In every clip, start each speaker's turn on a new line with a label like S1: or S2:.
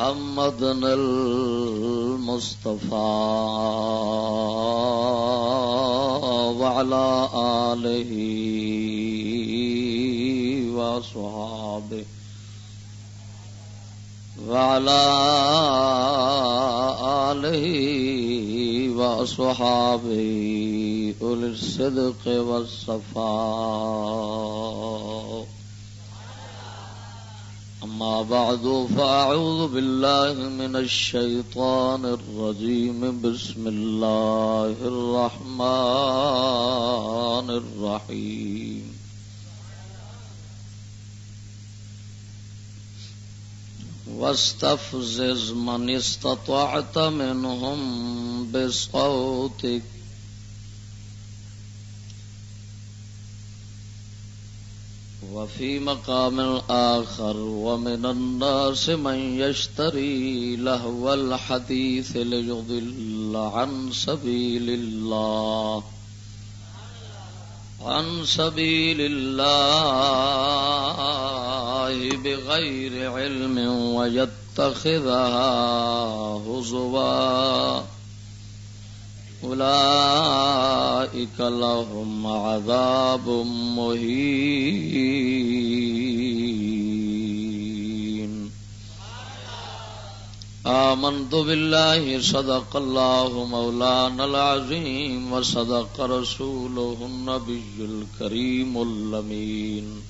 S1: محمد المصطفى وعلى آله وصحابه وعلى آله وصحابه أولي الصدق والصفاء أما بعد، فأعوذ بالله من الشيطان الرجيم. بسم الله الرحمن الرحيم. واستفزز من استطعت منهم بصوتك. وفي مقام آخر ومن الناس من يشتري لهو الحديث ليضل عن سبيل الله. عن سبيل الله بغير علم ويتخذها هزوا. أولئك لهم عذاب مهين. آمنت بالله، صدق الله مولانا العظيم، وصدق رسوله النبي الكريم اللمين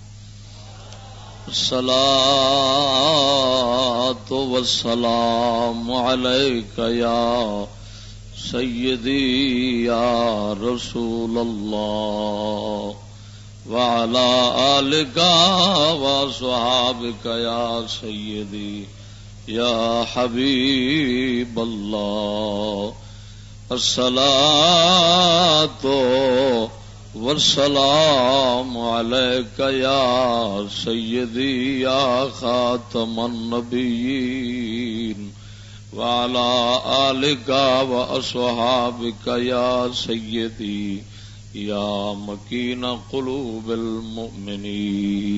S1: الصلاة والسلام عليك يا سيدي يا رسول الله وعلى آلك وصحابك يا سيدي يا حبيب الله الصلاة والسلام والسلام عليك يا سيدي يا خاتم النبيين وعلى آلك وأصحابك يا سيدي يا مكين قلوب المؤمنين.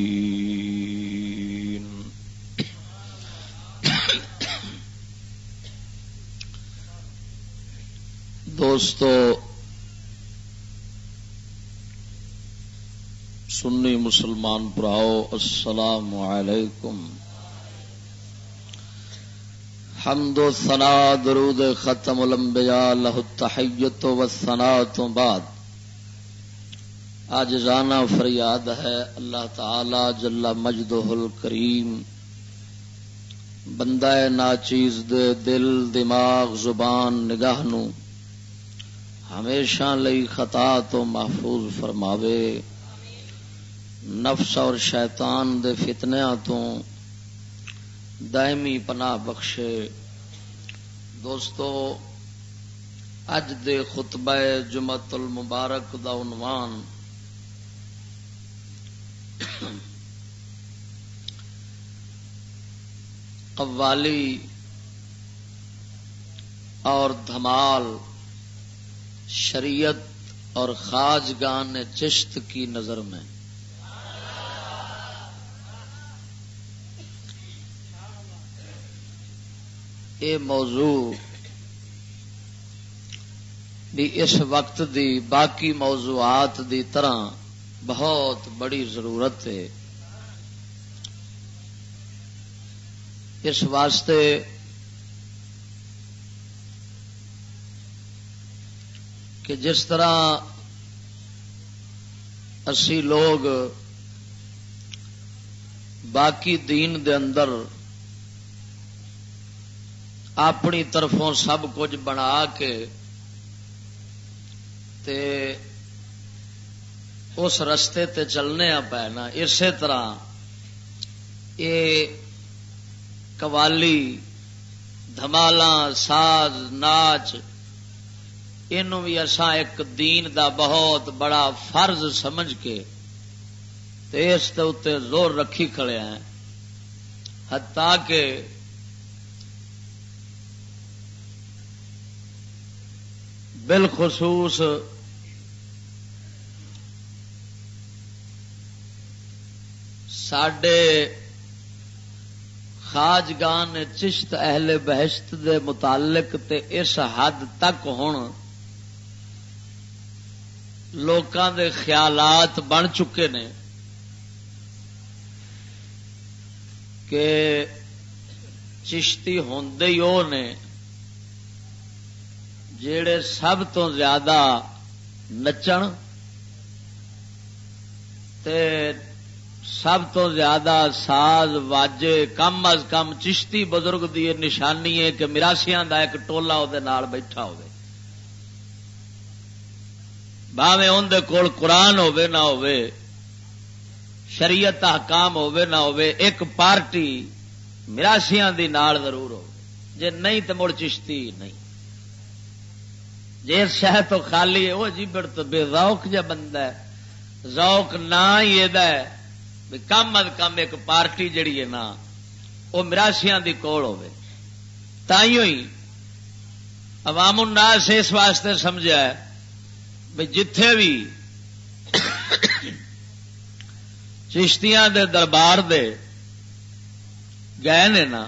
S1: دوستو سنی مسلمان پراؤ السلام علیکم۔ حمد و ثنا، درود ختم الانبیاء لہ التحیت و ثنا تو بعد۔ آج رانا فریاد ہے، اللہ تعالی جل مجد الکریم۔ بندہ ناچیز دے دل، دماغ، زبان، نگاہ نو ہمیشہ لئی خطا تو محفوظ فرماوے۔ نفس اور شیطان دے فتنیا تو دائمی پناہ بخشے۔ دوستو، اج دے خطبہ جمعت المبارک دا عنوان قوالی اور دھمال شریعت اور خاجگان چشت کی نظر میں۔ اے موضوع بھی اس وقت دی باقی موضوعات دی طرح بہت بڑی ضرورت ہے۔ اس واسطے کہ جس طرح اسی لوگ باقی دین دے اندر اپنی طرفوں سب کچھ بنا کے تے اس رستے تے چلنے پے نا اسی طرح یہ قوالی دھمالا ساز، ناچ یہ بھی اسا ایک دین دا بہت بڑا فرض سمجھ کے اس اتنے زور رکھی کھڑے ہیں۔ حتیٰ کہ بالخصوص سڈے خاجگان چشت اہل بہشت دے متعلق تے اس حد تک ہوں لوکاں دے خیالات بن چکے نے کہ چشتی ہوں نے جڑے سب تو زیادہ نچن تے سب تو زیادہ ساز واجے کم از کم چشتی بزرگ دی نشانی ہے کہ مراسیاں دا ایک ٹولا وہ بیٹھا ہو باوے اندر کول قرآن ہوے نہ ہوے شریعت حکام ہوے نہ ہوے ایک پارٹی مراسیاں دی نال ضرور ہو جے نہیں تو مڑ چشتی نہیں۔ جی شہ تو خالی ہے، وہ جی بڑھ تو بے روک جا بندہ ہے۔ ذوق نہ ہی یہ کم از کم ایک پارٹی جڑی ہے نا، وہ مراسیاں دی کول ہوے تائیوں ہی عوام الناس اس واسطے سمجھا ہے بھائی جتھے بھی چشتیاں دے دربار دے گئے نے نا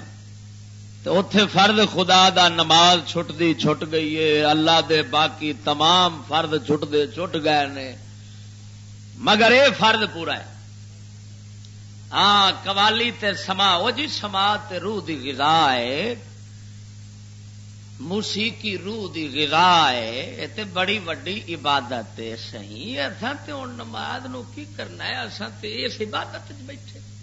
S1: اتے فرد خدا دا نماز چھٹ دی چھٹ گئی ہے۔ اللہ دے باقی تمام فرد چھٹ دے چھٹ گئے نے۔ مگر اے فرد پورا ہے۔ ہاں قوالی تے سما وہ جی سما تے روح دی غذا ہے۔ موسیقی روح دی غذا ہے۔ تے بڑی وڈی عبادت ہے۔ صحیح اصا تے ہوں نماز نو کی کرنا ہے؟ اصا تے اس عبادت بیٹھے۔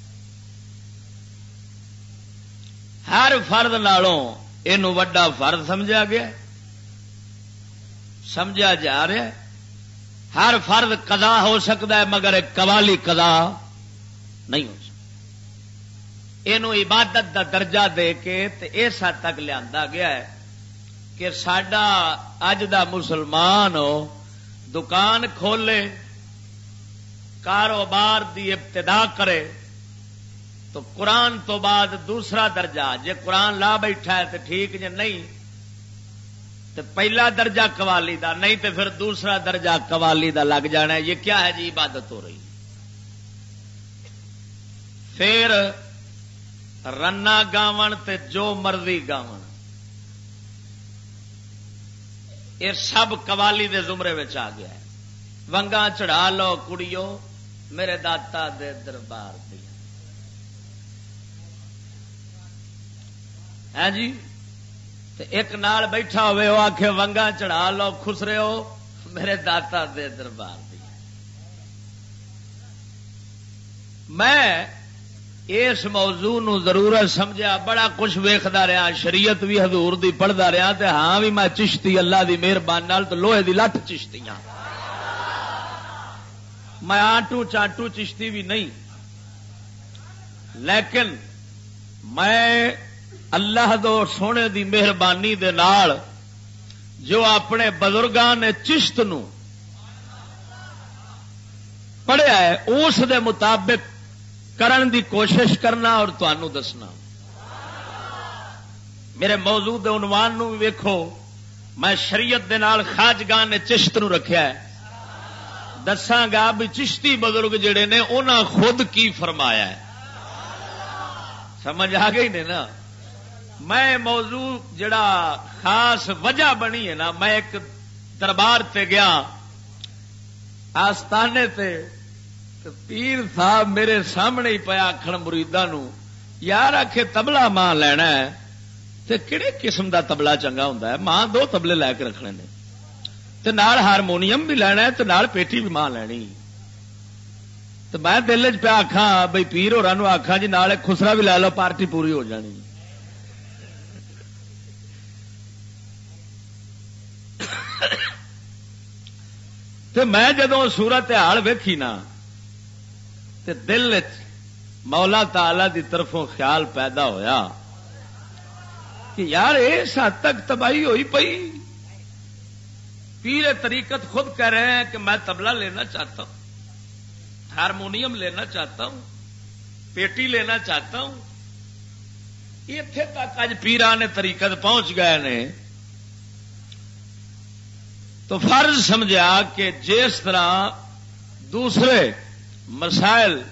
S1: ہر فرد نالوں یہ وڈا فرد سمجھا گیا سمجھا جا رہا ہے۔ ہر فرد قضا ہو سکتا ہے، مگر قوالی قضا نہیں ہو سکتا۔ یہ عبادت دا درجہ دے کے اس حد تک لیا گیا ہے کہ سڈا اج دا مسلمان دکان کھولے، کاروبار دی ابتدا کرے تو قرآن تو بعد دوسرا درجہ، جے قرآن لا بیٹھا ہے تو ٹھیک، جے نہیں تو پہلا درجہ قوالی دا، نہیں تو پھر دوسرا درجہ قوالی دا لگ جانا ہے، یہ کیا ہے جی عبادت ہو رہی پھر رنا گاون تے جو مرضی گاون۔ یہ سب قوالی دے زمرے آ گیا ہے۔ ونگا چڑھا لو، کڑیو، میرے داتا دے دربار ہے جی؟ ایک نال بیٹھا ہوئے وہ آخ ونگا چڑھا لو خسرے ہو میرے داتا دے دربار دیا میں اس موضوع نو ضرورت سمجھا بڑا کچھ ویختا رہا شریعت بھی حضور دی پڑھتا رہا تے ہاں بھی میں چشتی اللہ دی مہربانی تو لوہے دی لٹ چشتی ہاں میں آٹو چاٹو چشتی بھی نہیں، لیکن میں اللہ دو سونے دی مہربانی دے نال جو اپنے بزرگان نے چشت نو پڑھیا ہے، اس دے مطابق کرن دی کوشش کرنا اور تنوع دسنا۔ میرے موجود عنوان نو ویکھو، میں شریعت دے نال خاجگان نے چشت نو رکھیا ہے۔ دساگا بھی چشتی بزرگ جڑے نے، انہاں خود کی فرمایا ہے۔ سمجھ آ گئی نے نا؟ میں موضوع جڑا خاص وجہ بنی ہے نا، میں ایک دربار تے گیا، آستانے تے پیر صاحب میرے سامنے ہی پیا آخر مریدا نو، یار آخ تبلا ماں لینا ہے، تے کہڑے قسم دا تبلا چنگا ہوں ماں دو تبلے لے کے رکھنے نے۔ تے نال ہارمونیم بھی لینا ہے، تے نال پیٹی بھی ماں لینی۔ تو میں دل چ پہ آخا بھائی پیر ہو آخا جی نال خسرا بھی لے لو، پارٹی پوری ہو جانی۔ تو میں جدو سورت حال ویکھی نا، تے دل مولا تعالی دی طرفوں خیال پیدا ہویا کہ یار اس حد تک تباہی ہوئی پئی۔ پیر طریقت خود کہہ رہے ہیں کہ میں تبلہ لینا چاہتا ہوں، ہارمونیم لینا چاہتا ہوں، پیٹی لینا چاہتا ہوں۔ اتے تک اج پیران طریقت پہنچ گئے نے۔ تو فرض سمجھا کہ جس طرح دوسرے مسائل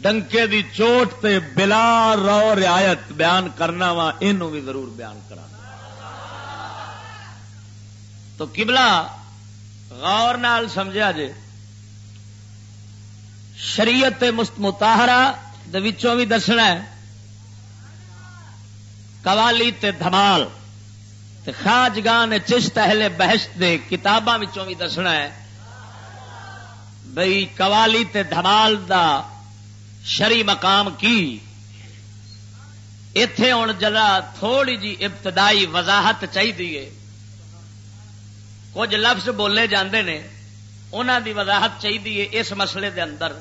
S1: ڈنکے دی چوٹ تے بلا رو رعایت بیان کرنا وا یہ بھی ضرور بیان کرا تو کبلا غور نال سمجھا جے۔ شریعت متاہرا بھی دسنا ہے۔ قوالی تے دھمال۔ تے خاجگان چشت اہل بحث دے کتاباں بھی دسنا ہے۔ بھئی قوالی تے دھمال دا شری مقام کی؟ اتے ہوں جلا تھوڑی جی ابتدائی وضاحت چاہیے کچھ لفظ بولے جاندے نے انہوں دی وضاحت چاہیے اس مسئلے دے اندر۔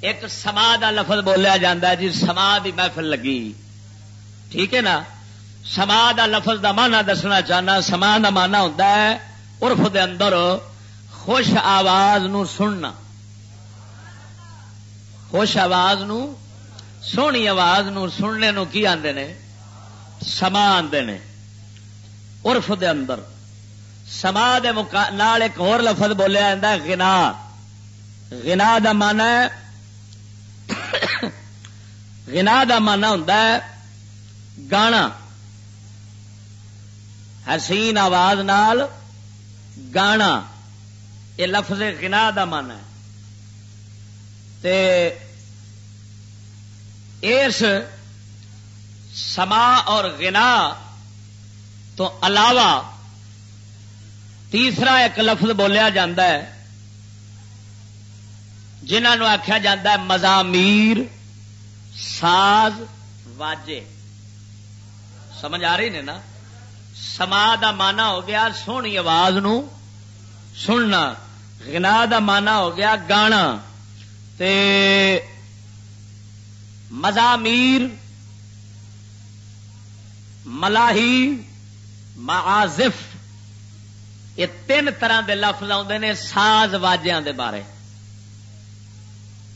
S1: ایک سما دا لفظ بولیا جا جی سما دی محفل لگی۔ ٹھیک ہے نا؟ سما دا لفظ دا مانا دسنا چاہنا، سما دا مانا ہوتا ہے ارف دے اندر خوش آواز نو سننا۔ خوش آواز نو، سونی آواز نو سننے نو کی آندے نے؟ سما آندے نے۔ ارف دے اندر۔ سما دے نال ایک اور لفظ بولیا جا گنا گنا دا مانا ہے گنا دا مانا ہوں گانا۔ حسین آواز نال گانا، یہ لفظ گنا دا مانا ہے۔ تے اس سما اور گنا تو علاوہ تیسرا ایک لفظ بولیا جاندہ ہے جنہوں آخیا جا مزامیر ساز، واجے۔ سمجھ آ رہی نے نا؟ سما دا مانا ہو گیا سونی آواز نو سننا گنا دا مانا ہو گیا گانا۔ تے مزامیر ملاحی معازف، یہ تین طرح دے لفظ آتے نے ساز واجیاں دے بارے۔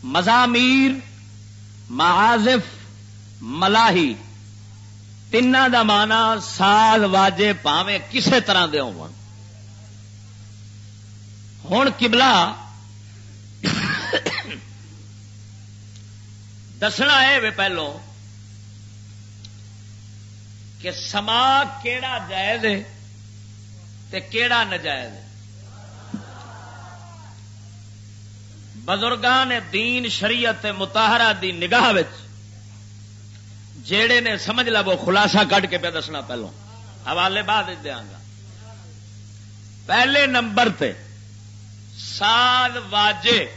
S1: مزامیر معازف ملاحی تین دا مانا سال واجے پاوے کسے طرح دے ہوں کبلا دسنا ہے پہلو کہ سما کیڑا جائز ہے تے کیڑا نجائز ہے بزرگان دین شریعت متاہرہ دی نگاہ جیڑے نے سمجھ لو وہ خلاصہ کٹ کے پہ دسنا پہلو۔ حوالے بعد دیا گا۔ پہلے نمبر تے سال واجے۔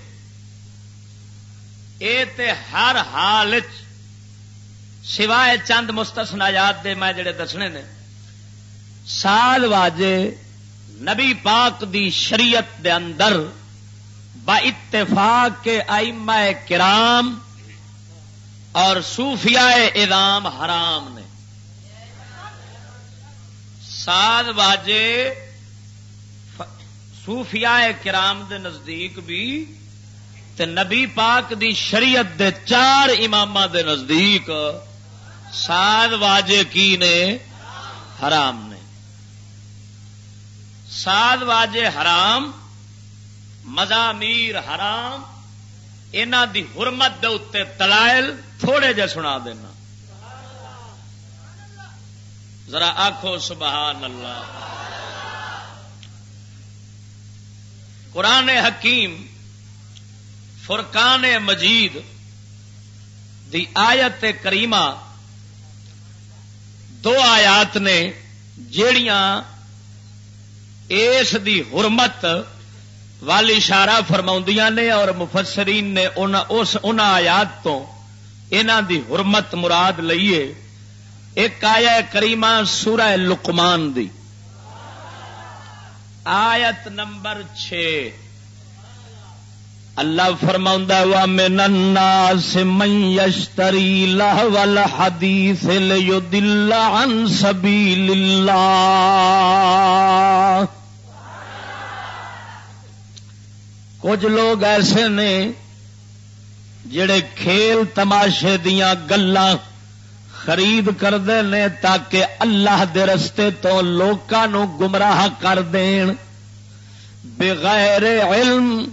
S1: اے تے ہر حال سوائے چند مستسنا یاد دے میں جڑے دسنے نے، سال واجے نبی پاک دی شریعت دے اندر با اتفاق کے ائمہ کرام اور صوفیاء ادام حرام نے۔ سات باجے صوفیاء کرام دے نزدیک بھی تے نبی پاک دی شریعت دے چار امام دے نزدیک سات واجے کی نے؟ حرام نے۔ سات واجے حرام مزامیر حرام ان دی حرمت دے اتنے تلائل تھوڑے جے سنا دینا۔ ذرا آخو سبحان اللہ۔ قرآن حکیم فرقان مجید دی آیت کریمہ دو آیات نے جیڑیاں اس دی حرمت والی اشارہ فرما نے اور مفسرین نے ان آیات تو انہ دی حرمت مراد لئیے ایک آیا کریمہ سورہ لقمان دی۔ آیت نمبر چھ اللہ فرما وا من الناس من یشتری لہو الحدیث لیدل عن سبیل اللہ کچھ لوگ ایسے نے جڑے کھیل تماشے دیا گلا خرید کرتے ہیں تاکہ اللہ دے رستے تو لوگوں گمراہ کر دین۔ بغیر علم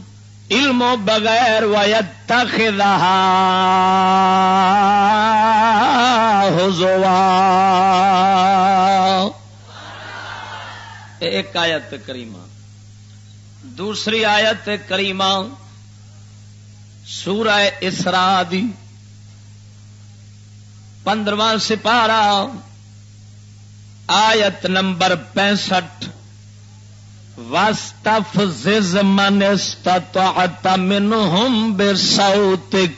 S1: علم و بغیر ایک آیت کریمہ، دوسری آیت کریمہ سورہ اسرا دی پندرواں سپارہ، آیت نمبر پینسٹھ، واستفزز من استطعت منهم بصوتك۔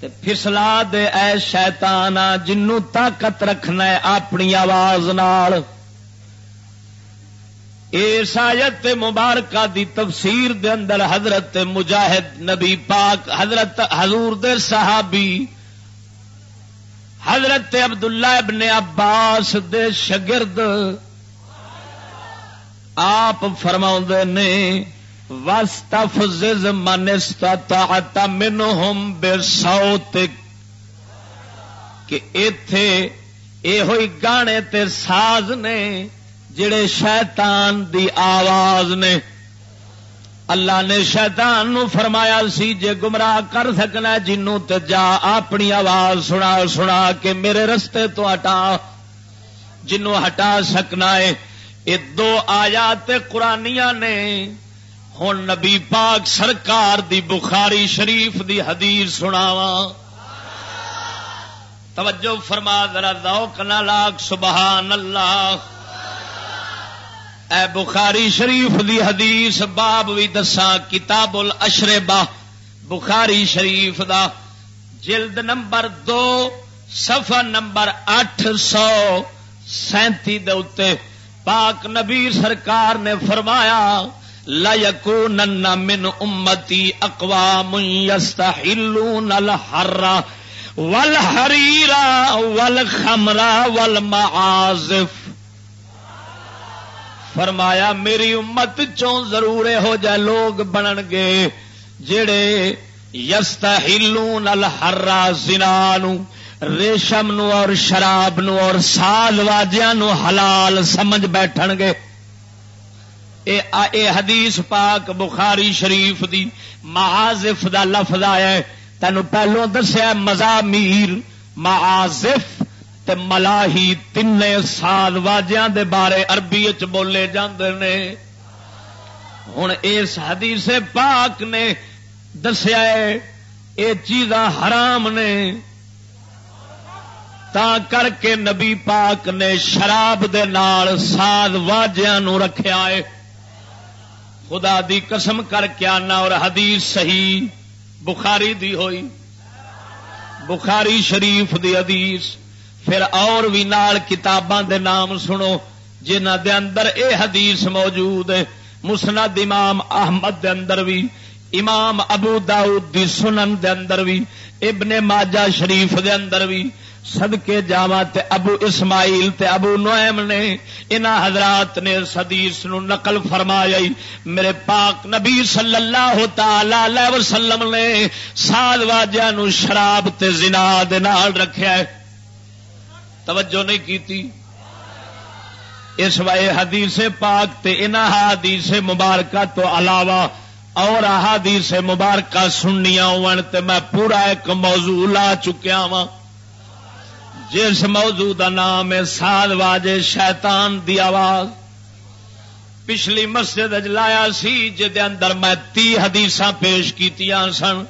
S1: تے پھسلا دے اے شیطان جنو طاقت رکھنا ہے اپنی آواز نال۔ اس آیت مبارکہ دی تفسیر دے اندر حضرت مجاہد نبی پاک، حضرت حضور دے صحابی، حضرت عبداللہ ابن عباس دے شگرد آپ فرما نے وستفزز من استطاعت منهم بصوتك۔ کہ ایتھے اے ہوئی گانے تے ساز نے جڑے شیطان دی آواز نے اللہ نے شیطان نو فرمایا سی، جے گمراہ کر سکنا جنوں تے جا اپنی آواز سنا سنا کے میرے رستے تو ہٹا، جنوں ہٹا سکنا ہے۔ یہ دو آیات قرآنیا نے۔ ہوں نبی پاک سرکار دی بخاری شریف دی حدیث سناوا توجہ فرما، ذرا ذوق نہ لاکھ، سبحان اللہ۔ اے بخاری شریف دی حدیث، باب بھی دسا کتاب الاشربہ بخاری شریف دا جلد نمبر دو، صفحہ نمبر اٹھ سو سینتی دے پاک نبی سرکار نے فرمایا، لا یکونن من امتی اقوام یستحلون الحر والحریر والخمر والمعازف۔ فرمایا، میری امت چوں ضرور ہو جائے لوگ بنن گے جڑے یستحلون الحر زنانو، ریشم نو اور شراب نو اور سال واجیا نو حلال سمجھ بیٹھن گے۔ اے اے حدیث پاک بخاری شریف دی معازف دا لفظ آیا ہے۔ تینو پہلو دسیا مزامیر معازف تے ملاحی تین سال واجیاں دے بارے عربی چ بولے جاندے نے۔ ہن اس حدیث پاک نے دسیا ہے، اے چیزاں حرام نے۔ تا کر کے نبی پاک نے شراب دے نال ساد واجیا رکھا ہے۔ خدا دی قسم کر کے آنا اور حدیث صحیح بخاری دی ہوئی۔ بخاری شریف دی حدیث۔ پھر اور بھی نال کتاباں دے نام سنو جنہ دے اندر اے حدیث موجود ہے۔ مسند امام احمد دے اندر بھی، امام ابو داؤد دی سنن دے اندر بھی، ابن ماجہ شریف دے اندر بھی۔ سدکے جاوا تے ابو اسماعیل تے ابو نوائم نے ان حضرات نے سدیس نو نقل فرمایا میرے پاک نبی صلی اللہ تعالی علیہ وسلم نے سال واجہ نو شراب تے زنا دے نال رکھیا ہے۔ توجہ نہیں کیتی۔ اس وائے حدیث پاک تے ان حدیث مبارکہ تو علاوہ اور احادیث مبارکہ سننیاں ہون تے میں پورا ایک موضوع لا چکیا وا جس موضوع کا نام ہے سال واجے شیطان دی آواز۔ پچھلی مسجد لایا سی اندر میں تی حدیث پیش کی سن۔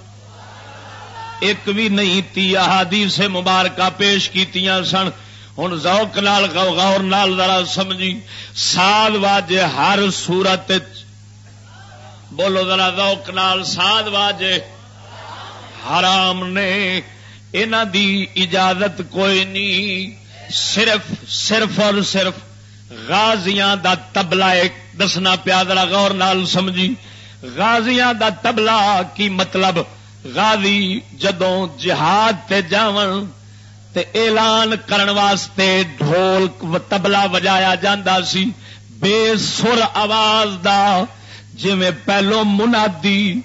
S1: ایک بھی نہیں تی حدیث مبارکہ پیش کی سن۔ ہوں ذوق نال غور نال ذرا سمجھی۔ ساد واجے ہر سورت بولو ذرا ذوق نال، ساد واجے۔ حرام نے انہ دی اجازت کوئی نہیں۔ صرف صرف اور صرف غازیاں دا تبلا ایک۔ دسنا پیا ذرا غور نال سمجھی۔ غازیاں دا تبلا کی مطلب غازی جدوں جہاد تے جاون تے اعلان کرن واسطے ڈھول تبلا وجایا جاندہ سی۔ بے سر آواز دا جی پہلو منادی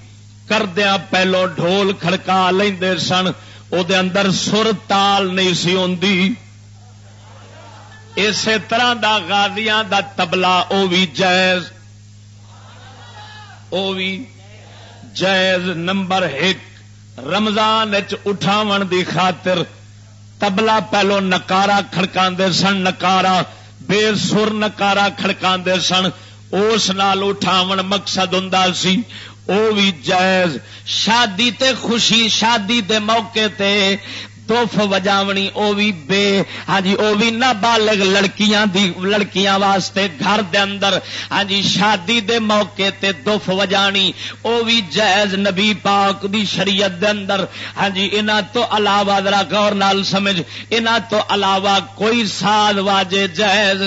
S1: کردیا پہلو ڈھول کھڑکا لیندے سن او دے اندر سر تال نہیں سی ہوندی۔ اسی طرح دا غازیاں دا تبلا او بھی جائز۔ او بھی جائز نمبر ایک۔ رمضان اٹھاون دی خاطر تبلا پہلو نکارا کھڑکا سن نکارا بے سر نکارا کھڑکا سن اس نال اٹھاون مقصد ہوں سی او بھی جائز شادی تے خوشی شادی دے موقع تے توف وجاونی، او بھی بے ہاں جی او بھی نابالغ لڑکیاں دی، لڑکیاں واسطے گھر دے اندر ہاں جی شادی دے موقع تے دوف وجانی، او بھی جائز نبی پاک دی شریعت دے اندر ہاں جی انہاں تو علاوہ ذرا غور نال سمجھ، انہاں تو علاوہ کوئی ساز واجے جائز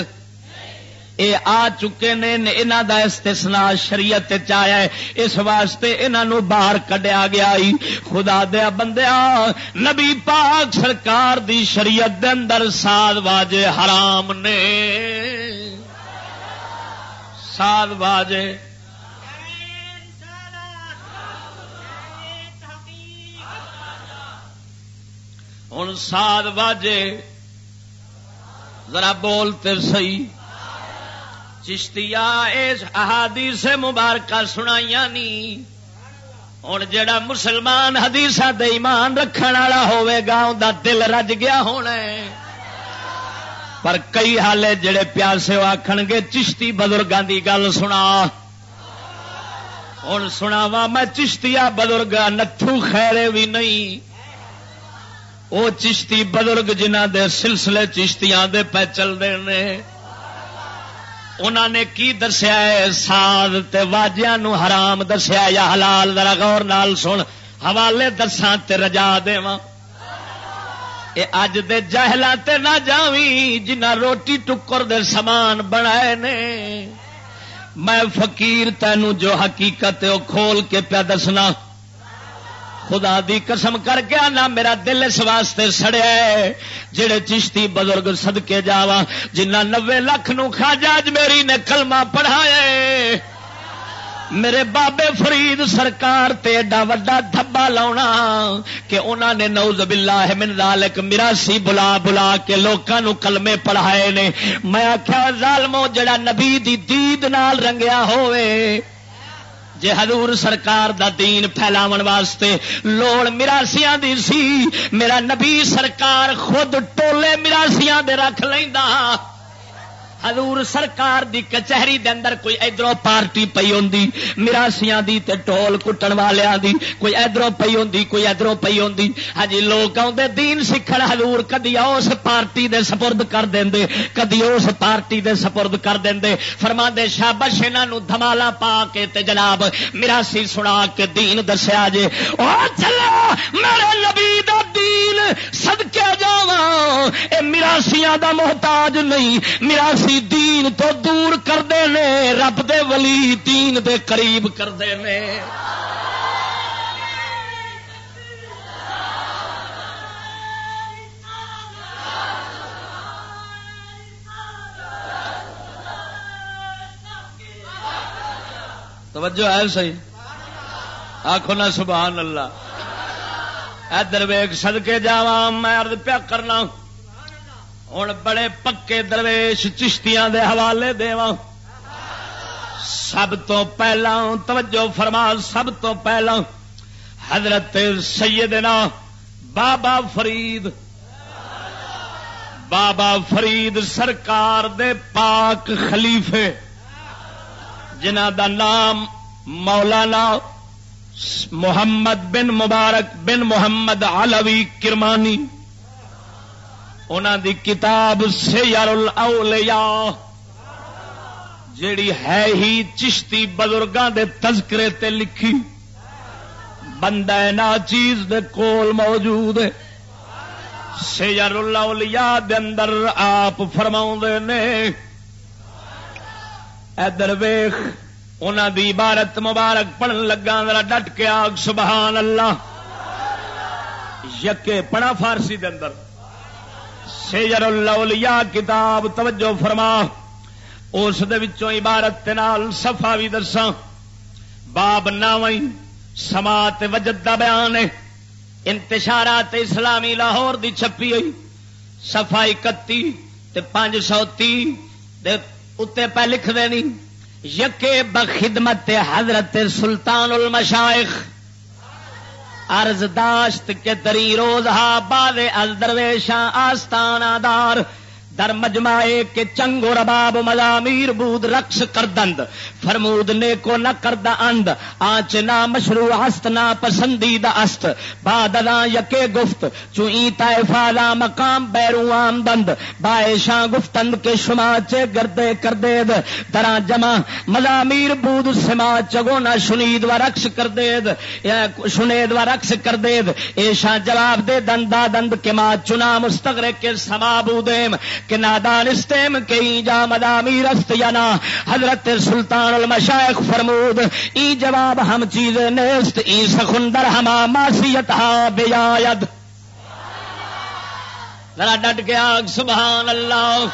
S1: اے آ چکے نے انہوں دا استثناء شریعت چایا ہے۔ اس واسطے انہوں باہر کڈیا گیا خدا دیا بندیا، نبی پاک سرکار دی شریعت دے اندر ساد واجے حرام نے۔ ساد واجے۔ ہوں ساد واجے۔ ذرا بولتے سی چشتیا اس احادی سے مبارکہ سنائی نی۔ ہوں جڑا مسلمان حدیث دے ایمان رکھن والا ہوے گا دا دل رج گیا ہونا پر کئی حالے جڑے پیاسے آخ گے، چشتی بزرگوں کی گل سنا۔ ہوں سنا وا میں چشتیا بزرگ نتھو خیرے بھی نہیں۔ وہ چشتی بزرگ جنہ دے سلسلے چشتیاں دے پہ چلتے ہیں انہوں نے کی دسیا ہے؟ ساد نو حرام دسیا یا حلال؟ ذرا غور نال سن۔ حوالے دساں تے رجا دوا اج دے جہلا تے نہ جاوی جنہ روٹی ٹکر دے سامان بنائے نے۔ میں فقیر تینوں جو حقیقت ہے وہ کھول کے پیا دسنا۔ خدا دی قسم کر کے آنا، میرا دل اس واسطے سڑیا جڑے چشتی بزرگ سدکے جاوا جنہ نوے لکھ نو خاجاج میری نے کلمہ پڑھایا میرے بابے فرید سرکار تے ایڈا وڈا دھبا لاؤنا کہ انہوں نے نوز باللہ من ذالک مراسی بلا بلا کے لوکاں نو کلمے پڑھائے نے۔ میں آخیا ظالمو، جڑا نبی دی دید نال رنگیا ہوئے جے حضور سرکار دا دین پھیلاون واسطے لوڑ مراسیاں دی سی، میرا نبی سرکار خود ٹولے مراسیاں دے رکھ لیندا۔ حضور سرکار دی کچہری دے اندر کوئی ادھر پارٹی پی ہوں مراسیاں دی تے ٹول کٹن والیاں دی کوئی ادھر پی ہوں کوئی ادھر پی ہوں ہاں جی لوگ آدھے دین سیکھن حضور کدی اس پارٹی دے سپرد کر دیں کدی اس پارٹی دے سپرد کر دیں فرما دے شابش انہوں دمالا پا کے تے جناب مراسی سنا کے دین دسیا جے۔ او چلا میرے نبی دا دین سدکے جاواں، اے مراسیاں دا محتاج نہیں مراسی دین تو دور کرتے ہیں رب دے ولی دین دے قریب کرتے ہیں توجہ، ہے صحیح؟ آخو نا سبحان اللہ۔ ادھر ویگ سدکے جا میں ارد پیا کرنا ہوں۔ ہوں بڑے پکے درویش چشتیاں دے حوالے سب تو پہلا توجہ فرما، سب تو پہلا حضرت سیدنا بابا فرید۔ بابا فرید سرکار دے پاک خلیفے جنہ دا نام مولانا محمد بن مبارک بن محمد علوی کرمانی۔ انہوں دی کتاب سیر الاولیاء جیڑی ہے ہی چشتی بزرگاں دے تذکرے تے لکھی۔ بندہ نا چیز دے کول موجود ہے۔ سیر الاولیاء دے اندر آپ فرما نے، ادھر ویخ انہوں دی عبارت مبارک پڑھن لگا ذرا ڈٹ کے آگ، سبحان اللہ۔ یکے پڑا فارسی دے اندر۔ سیجر الاولیاء کتاب توجہ فرما۔ اس عبارت نال صفا بھی دسا باب ناوئی سماعت وجد دا بیان ہے۔ انتشارات اسلامی لاہور دی چھپی ہوئی۔ صفا اکتی تے پانچ سو تی اتنے پہ لکھ دینی۔ یکے بخدمت حضرت سلطان المشائخ۔ ارز داشت کے تری روز ہا از درویشاں آستانہ دار در مجمائے کے چنگو رباب ملامیر بود رقص کردند فرمود نے کو نہ کردا اند۔ آنچ نہ مشروع ہست نہ پسندیدہ است۔ بادلا یکے گفت۔ چو ای طائفہ مقام بیرو آمدند بائشاں گفتند کے شما چے گردے کردید درا جمع ملامیر بود سما چگو نہ شنید و رقص کردید شنید و رقص کردید ایشاں جواب دے دندا دند کے ما چنا مستغرق کے سما بودیم۔ کہ نادان استیم کئی جا مدامی رست یا نا، حضرت سلطان المشائخ فرمود، ای جواب ہم چیز نیست، ای سخندر ہما ماسیت ہا بیاید۔ ذرا ڈٹ گیا، سبحان اللہ۔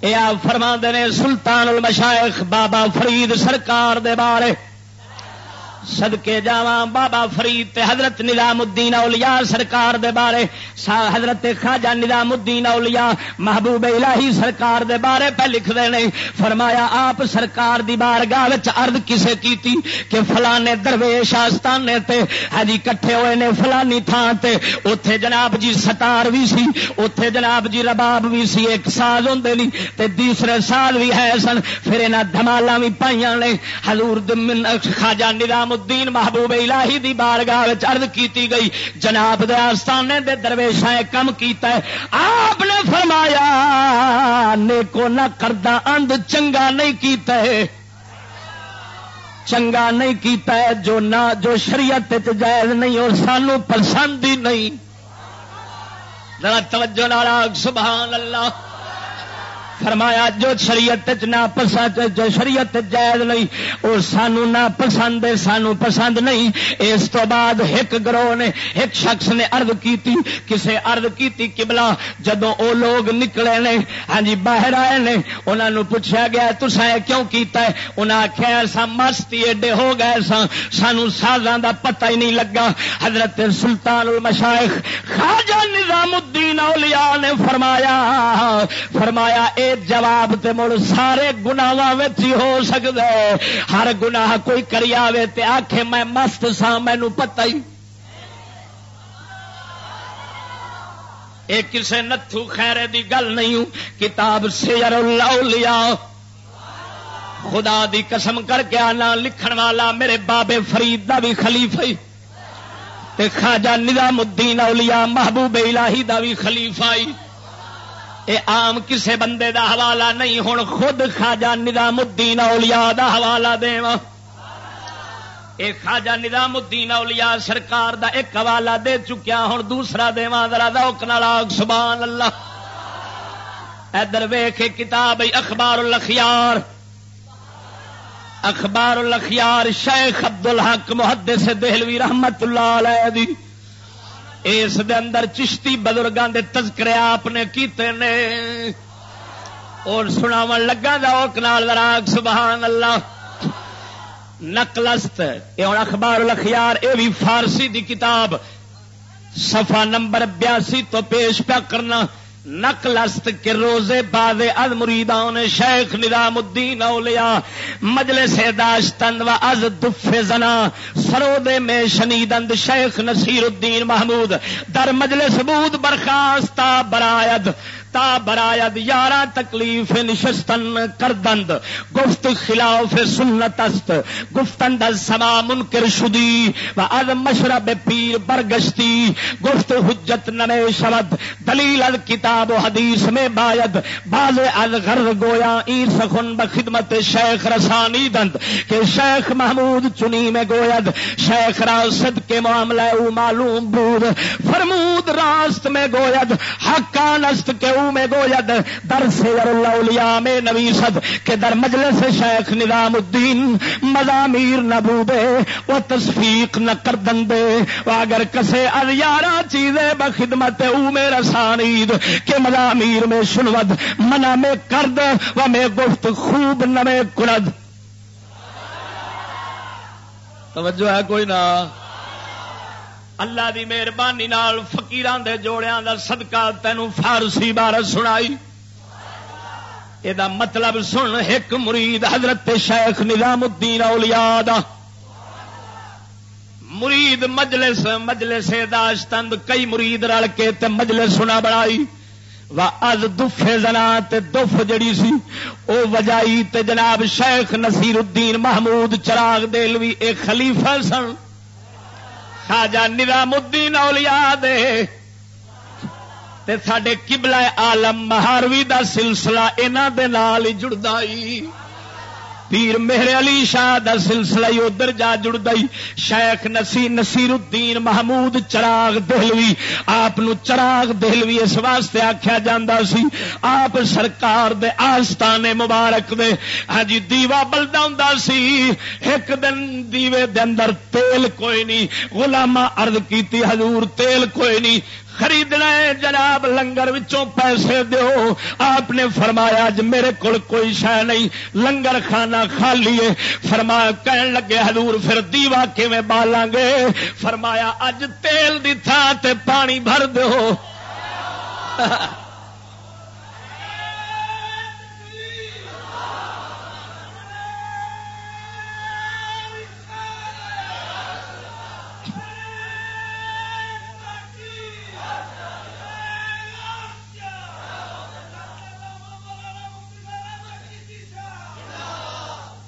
S1: اے آپ فرما نے، سلطان المشائخ بابا فرید سرکار دے بارے۔ سدکے جا بابا فرید تے حضرت نظام الدین اولیاء سرکار دے بارے حضرت خواجہ نظام الدین اولیاء محبوب الہی سرکار دے بارے پہ لکھ دے فرمایا آپ سرکار دی بارگاہ وچ عرض کسے کیتی کہ فلانے درویش آستانے تے ہجی کٹھے ہوئے نے فلانی تھان تے، اوتھے جناب جی ستار بھی سی، اوتھے جناب جی رباب بھی سی، ایک ساز ہوندے نہیں تے دوسرے ساز بھی ہے سن، پھر انہاں دھمالاں بھی پائیاں نے، حضور دمن خواجہ نظام الدین محبوب الہی دی بارگاہ عرض کیتی گئی۔ جناب دے آستانے دے درویشاں کم کیتا ہے۔ آپ نے فرمایا، نیکو نہ کردہ اند چنگا نہیں کیتا ہے۔ چنگا نہیں کیتا ہے جو نہ، جو شریعت جائز نہیں اور سانو پسند ہی نہیں۔ ذرا توجہ نالا سبحان اللہ۔ فرمایا، جو شریعت نہ پسند جو شریعت جائز نہیں وہ سانو نہ پسند سانو پسند نہیں۔ اس تو بعد ایک گروہ نے، ایک شخص نے ارد کی کسے ارد کی کبلا جدو او لوگ نکلے نے ہاں جی باہر آئے نے انہوں نے پوچھا گیا تسا کیوں کیتا ہے؟ انہیں آخیا سا مستی ایڈے ہو گئے سا سانو سازاں دا پتہ ہی نہیں لگا۔ حضرت سلطان المشائخ خواجہ نظام الدین اولیاء نے فرمایا فرمایا، اے جواب تے مڑ سارے گنا ہو سکتا ہے ہر گناہ کوئی کری آئے تے آخے میں مست سا مینو پتہ ہی۔ ایک کسے نتھو خیرے دی گل نہیں کتاب سیر لیا خدا دی قسم کر کے آنا لکھن والا میرے بابے فرید دا بھی خلیفہ تے خواجہ نظام الدین اولیاء محبوب الہی دا بھی خلیفہ اے عام کسے بندے دا حوالہ نہیں ہوں خود خاجا نظام الدین اولیاء دا حوالہ دے اے خاجا نظام الدین اولیاء سرکار دا ایک حوالہ دے چکیا ہوں دوسرا دے ذرا روک نالاگ سبحان اللہ۔ ادھر ویخ کتاب اخبار الخیار اخبار الخیار شیخ عبد الحق محدث دہلوی رحمت اللہ علیہ دی۔ اس دے اندر چشتی بزرگوں دے تذکرے آپ نے کیتے نے۔ اور سناو لگا نال راگ سبحان اللہ۔ نقلست یہ ہوں اخبار لخیار یہ بھی فارسی دی کتاب۔ صفحہ نمبر بیاسی تو پیش پیا کرنا۔ نقلست کے روزے باز از مریدان شیخ نظام الدین اولیاء، مجلس داشتند و از دف زنا، سرود میں شنیدند شیخ نصیر الدین محمود، در مجلس بود برخاستا برایت تا برایت یارہ تکلیف نشستن کردند۔ گفت خلاف سنت است۔ گفتند از سما منکر شدی و از مشرب پیر برگشتی۔ گفت حجت نمے شود۔ دلیل از کتاب و حدیث میں باید باز از غرض گویا این سخن بخدمت شیخ رسانی دند کہ شیخ محمود چنی میں گوید، شیخ راست کے معاملہ او معلوم بود۔ فرمود راست میں گوید حقانست کے او میں گوید در سیر اللہ اولیاء میں نویسد کہ در مجلس شیخ نظام الدین مزامیر نبودے وہ تصفیق نہ کر دندے۔ اگر کسے ازیارہ چیزیں بخدمت او میں رسانید، کہ مزامیر میں شنود، منع میں کرد و میں گفت خوب نمے کرد
S2: توجہ ہے کوئی نہ؟
S1: اللہ دی مہربانی فکیران دے جوڑیاں دا صدقہ تینوں فارسی بارت سنائی۔ یہ مطلب سن ایک مرید حضرت شیخ نظام الدین اولیاء دا۔ مرید مجلس مجلس داشتند، کئی مرید رل کے تے مجلس سنا بڑائی از دفے زنا تے دف جڑی سی، او وجائی تے جناب شیخ نصیر الدین محمود چراغ دلوی ایک خلیفہ سن۔ خاجا نظام الدین اولیاء دے۔ تے ساڈے قبلہ عالم مہاروی دا سلسلہ انہاں دے نال ہی جڑدا ہی۔ پیر میرے علی شاہ دا سلسلہ ہی ادھر جا جڑ گئی شیخ نسی نصیر الدین محمود چراغ دہلوی۔ آپ چراغ دہلوی اس واسطے آخیا جا سی۔ آپ سرکار دے آستانے مبارک دے۔ ہاں جی دیوا بلدا ہوں سی۔ ایک دن دیوے دے اندر تیل کوئی نہیں۔ غلامہ عرض کیتی، حضور تیل کوئی نہیں۔ خریدنا ہے جناب، لنگر وچوں پیسے دیو۔ آپ نے فرمایا اج میرے کول کوئی شہ نہیں، لنگر خانہ خالی ہے۔ فرمایا، کہن لگے، حضور پھر دیوا کیویں بالاں گے؟ فرمایا اج تیل دی تھان تے پانی بھر دیو۔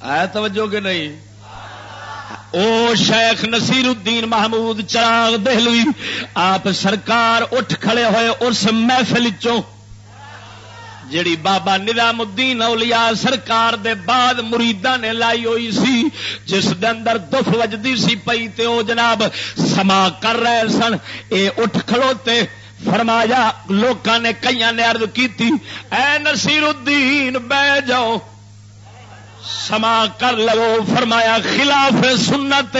S2: ہے توجہ کہ نہیں؟
S1: او شیخ نصیر الدین محمود چراغ دہلوی، آپ سرکار اٹھ کھڑے ہوئے اس محفل چوں جڑی بابا نظام الدین اولیاء سرکار دے بعد مریداں نے لائی ہوئی سی، جس دے اندر دف وجدی سی پئی تے او جناب سما کر رہے سن، اے اٹھ کھڑوتے فرمایا، لوکاں نے کئیاں نے عرض کیتی، اے نصیر الدین بہ جاؤ سما کر لو، فرمایا خلاف سنت۔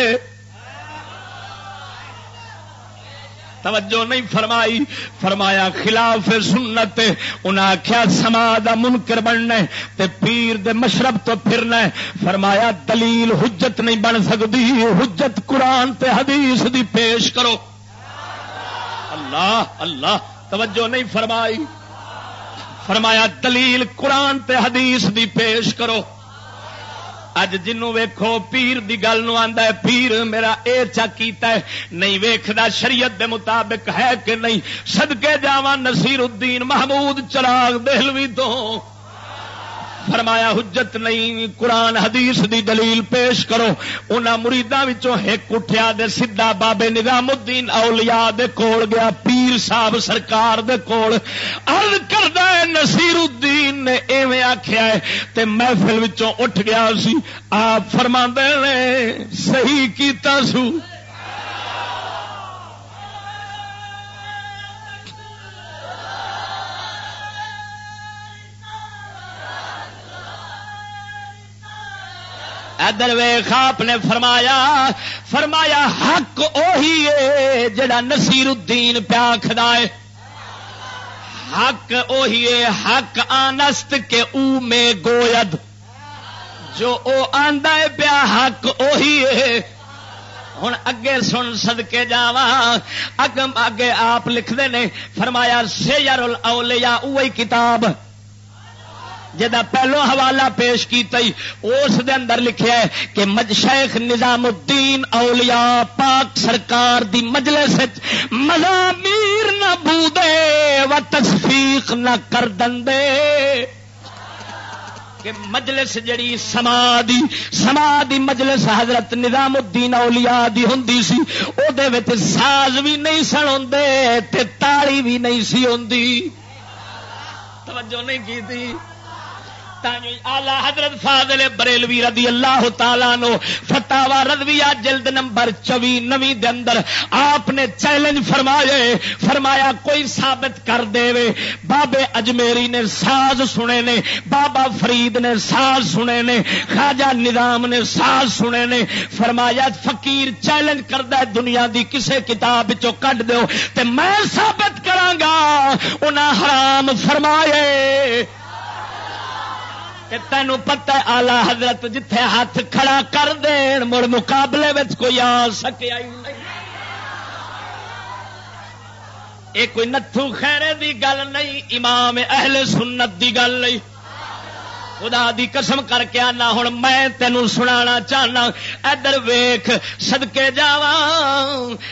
S1: توجہ نہیں فرمائی، فرمایا خلاف سنت۔ انہیں آخیا سما دا منکر بننا تے پیر دے مشرب تو پھرنا فرمایا دلیل حجت نہیں بن سکتی، حجت قرآن تے حدیث دی پیش کرو۔ اللہ اللہ، توجہ نہیں فرمائی۔ فرمایا دلیل قرآن تے حدیث دی پیش کرو۔ اج جنوں ویکھو پیر دی گل نو آندا ہے، پیر میرا اے چا کیتا ہے، نہیں ویکھدا شریعت دے مطابق ہے کہ نہیں؟ صدکے جاواں نصیر الدین محمود چراغ دہلوی تو۔ فرمایا، حجت نہیں، قرآن حدیث دی دلیل پیش کرو۔ انہاں مریداں وچوں ایک اٹھیا دے سیدھا بابے نظام الدین اولیاء دے کول گیا، پیر صاحب سرکار دے کول۔ عرض کردا ہے نصیر الدین نے ایویں آکھیا ہے، تے محفل وچوں اٹھ گیا سی۔ آپ فرماندے نے، صحیح کیتا سو۔ ادر ویخ آپ نے فرمایا فرمایا حق اوہی ہے جڑا نصیر الدین پیا کھدائے حق اوہی ہے، حق آنست کے او میں گوید۔ جو او آندا ہے پیا حق اوہی ہے۔ ہوں اگے سن سدکے جا اگے آپ لکھتے ہیں فرمایا سیار الاولیاء اوہی کتاب۔ جا پہلو حوالہ پیش کیتا ہی، اس دے اندر لکھیا ہے کہ شیخ نظام الدین اولیاء پاک سرکار دی مجلس مزامیر نہ بودے و تصفیق نہ کر دندے۔ کہ مجلس جڑی سمادی سمادی مجلس حضرت نظام الدین اولیاء دی ہوندی سی، او دے وچ ساز بھی نہیں سن ہوندے تے تالی بھی نہیں سی ہوندی۔ توجہ نہیں کی تھی آلہ حضرت فاضل بریلوی رضی اللہ تعالیٰ نو فتاوا رضویہ جلد نمبر چوی نوی دے اندر آپ نے چیلنج فرمائے فرمایا کوئی ثابت کر دے وے بابے اجمیری نے ساز سنے نے۔ بابا فرید نے ساز سنے نے۔ خواجہ نظام نے ساز سنے نے۔ فرمایا فقیر چیلنج کردہ دنیا دی کسے کتاب چو کٹ دیو۔ تے میں ثابت کرانگا انہاں حرام فرمائے۔ تین پتا آلہ حضرت جتھے ہاتھ کھڑا کر دین، مڑ مقابلے کوئی آ سکیا یہ کوئی نتھو خیرے دی گل نہیں، امام اہل سنت دی گل نہیں۔ خدا دی قسم کر کے آنا ہوں میں تینوں سنا چاہنا۔ ادھر ویخ سدکے جا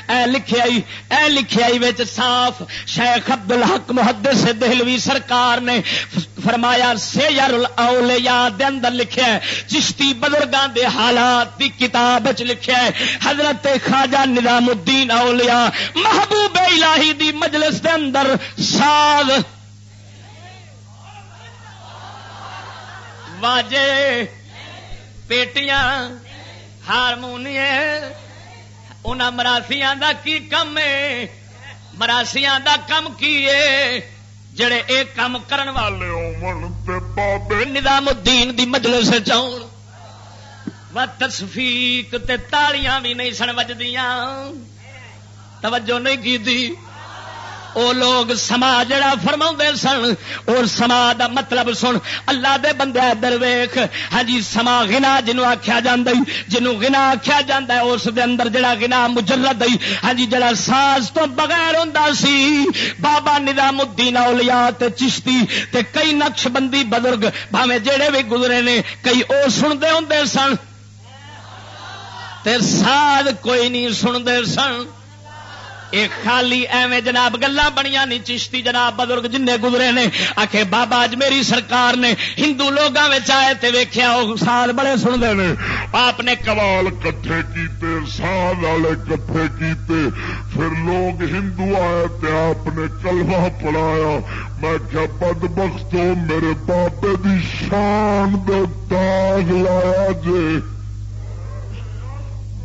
S1: اے لکھائی اے لکھائی صاف۔ شیخ ابد الحق محدث دہلوی سرکار نے فرمایا سے یار دے اندر لکھیا ہے، چشتی بزرگاں دے حالات دی کتاب لکھیا ہے، حضرت خواجہ نظام الدین اولیاء، محبوب الہی دی مجلس دے اندر سال باجے پیٹیاں ہارمونی ان مراسیا کا کی کم ہے؟ مراسیا کا کم کی ہے؟ جڑے اے کام کرن والے نظام الدین دی مجلس چاؤن و تصفیق تے تالیاں بھی نہیں سن وجدیاں۔ توجہ نہیں کی دی او لوگ سما جڑا فرما سن، اور سما دا مطلب سن، اللہ دے بندے درویخ ہاں جی سما گنا جنوں آخیا جا جنوں گنا آخیا جا اس دے اندر جڑا گنا مجرد ہاں جی جڑا ساز تو بغیر ہوں سی، بابا نظام الدین اولیاء تے چشتی تے کئی نقش بندی بزرگ بھاوے جڑے بھی گزرے نے، کئی او سنتے ہوں سن۔ تے ساز کوئی نہیں سنتے سن۔ ایک خالی ایویں جناب گلا بنیا نہیں چشتی جناب بزرگ جن گزرے نے آخ بابا اج میری سرکار نے ہندو لوگ آئے ویخیا وہ سال بڑے سنتے ہیں آپ نے
S3: کمال کٹھے کیتے، سال والے کٹھے کیتے، پھر لوگ ہندو آئے آپ نے کلمہ پڑھایا۔ میں کیا بد بخت میرے بابے دی شان داغ لایا جے،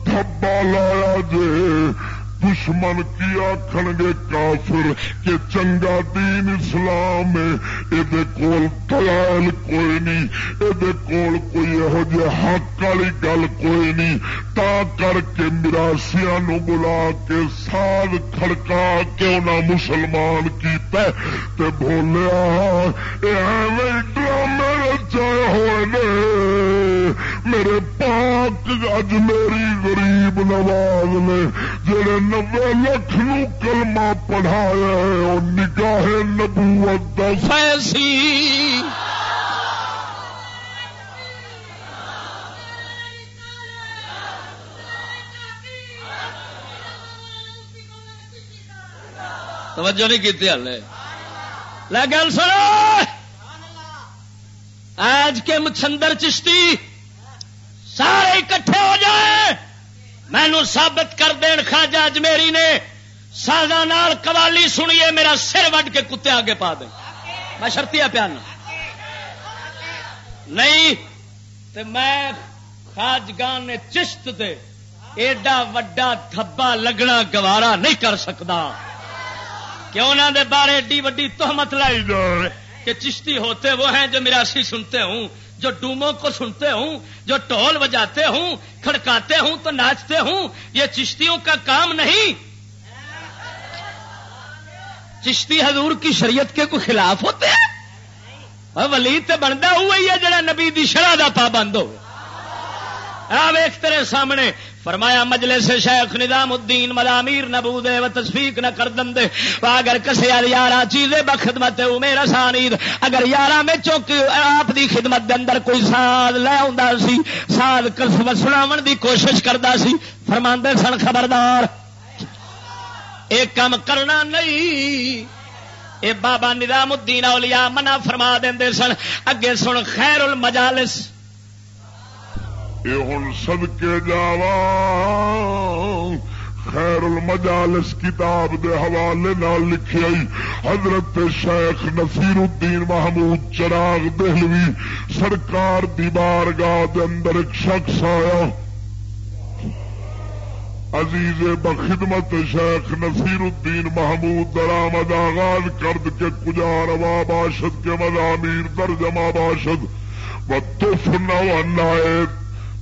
S3: دھبا لایا جے۔ دشمن کی آخر گے کافر کہ چنگا دین اسلام یہ کول دلال کوئی نہیں۔ یہ کول کوئی یہو جہ حق والی گل کوئی نہیں۔ تا کر کے مراسیا نو بلا کے سال کھڑکا کے انہیں مسلمان کیتا تے بولیا ایویں ڈرامے رچائے ہوئے نے۔ میرے پاک اج میری غریب نواز نے، جڑے نبے لکھ نو کلمہ پڑھایا ہے اور نگاہ نبوت دا فیسی
S2: توجہ نہیں کی ہل
S1: گل سنو۔ آج کے مچھندر چشتی سارے اکٹھے ہو جائیں۔ مینو ثابت کر دین خاجہ اجمیری نے، سازا نال قوالی سنیے، میرا سر وڈ کے کتے آگے پا دیں۔ میں شرطیا پیان نہیں تو میں خاجگان نے چشت دے ایڈا وڈا تھبا لگنا گوارا نہیں کر سکتا۔ کہ انہوں دے بارے ایڈی وڈی تہمت لائی کہ چشتی ہوتے وہ ہیں جو میراسی سنتے ہوں۔ جو ڈوموں کو سنتے ہوں، جو ٹول بجاتے ہوں، کھڑکاتے ہوں تو ناچتے ہوں، یہ چشتیوں کا کام نہیں۔ چشتی حضور کی شریعت کے کوئی خلاف ہوتے ہیں؟ ولی تو بنتا ہوا جڑا نبی دی شرح کا پابند ہو ویخ تیرے سامنے فرمایا مجلے سے شیخ نظام الدین ملامیر نبو دے و تصفیق نہ کر دن دے اگر کسے یارہ چیزیں بخدمت ہے میرا سانید۔ اگر یارہ میں چوک آپ دی خدمت دے اندر کوئی ساد لے آ سی ساد سناو دی کوشش کرتا سی فرما سن خبردار۔ ایک کام کرنا نہیں۔ اے بابا نظام الدین اولیاء منع فرما دے سن۔ اگے سن خیر المجالس
S3: یہ ہوں سد کے جاوا خیر المجالس کتاب دے حوالے نال لکھی آئی، حضرت شیخ نصیر الدین محمود چراغ دہلوی سرکار دی بارگاہ دے اندر ایک شخص آیا۔ عزیز بخدمت شیخ نصیر الدین محمود درآمد آغاز کرد کے کجا روا باشد کے مضامیر درجمہ باشد، و تفن و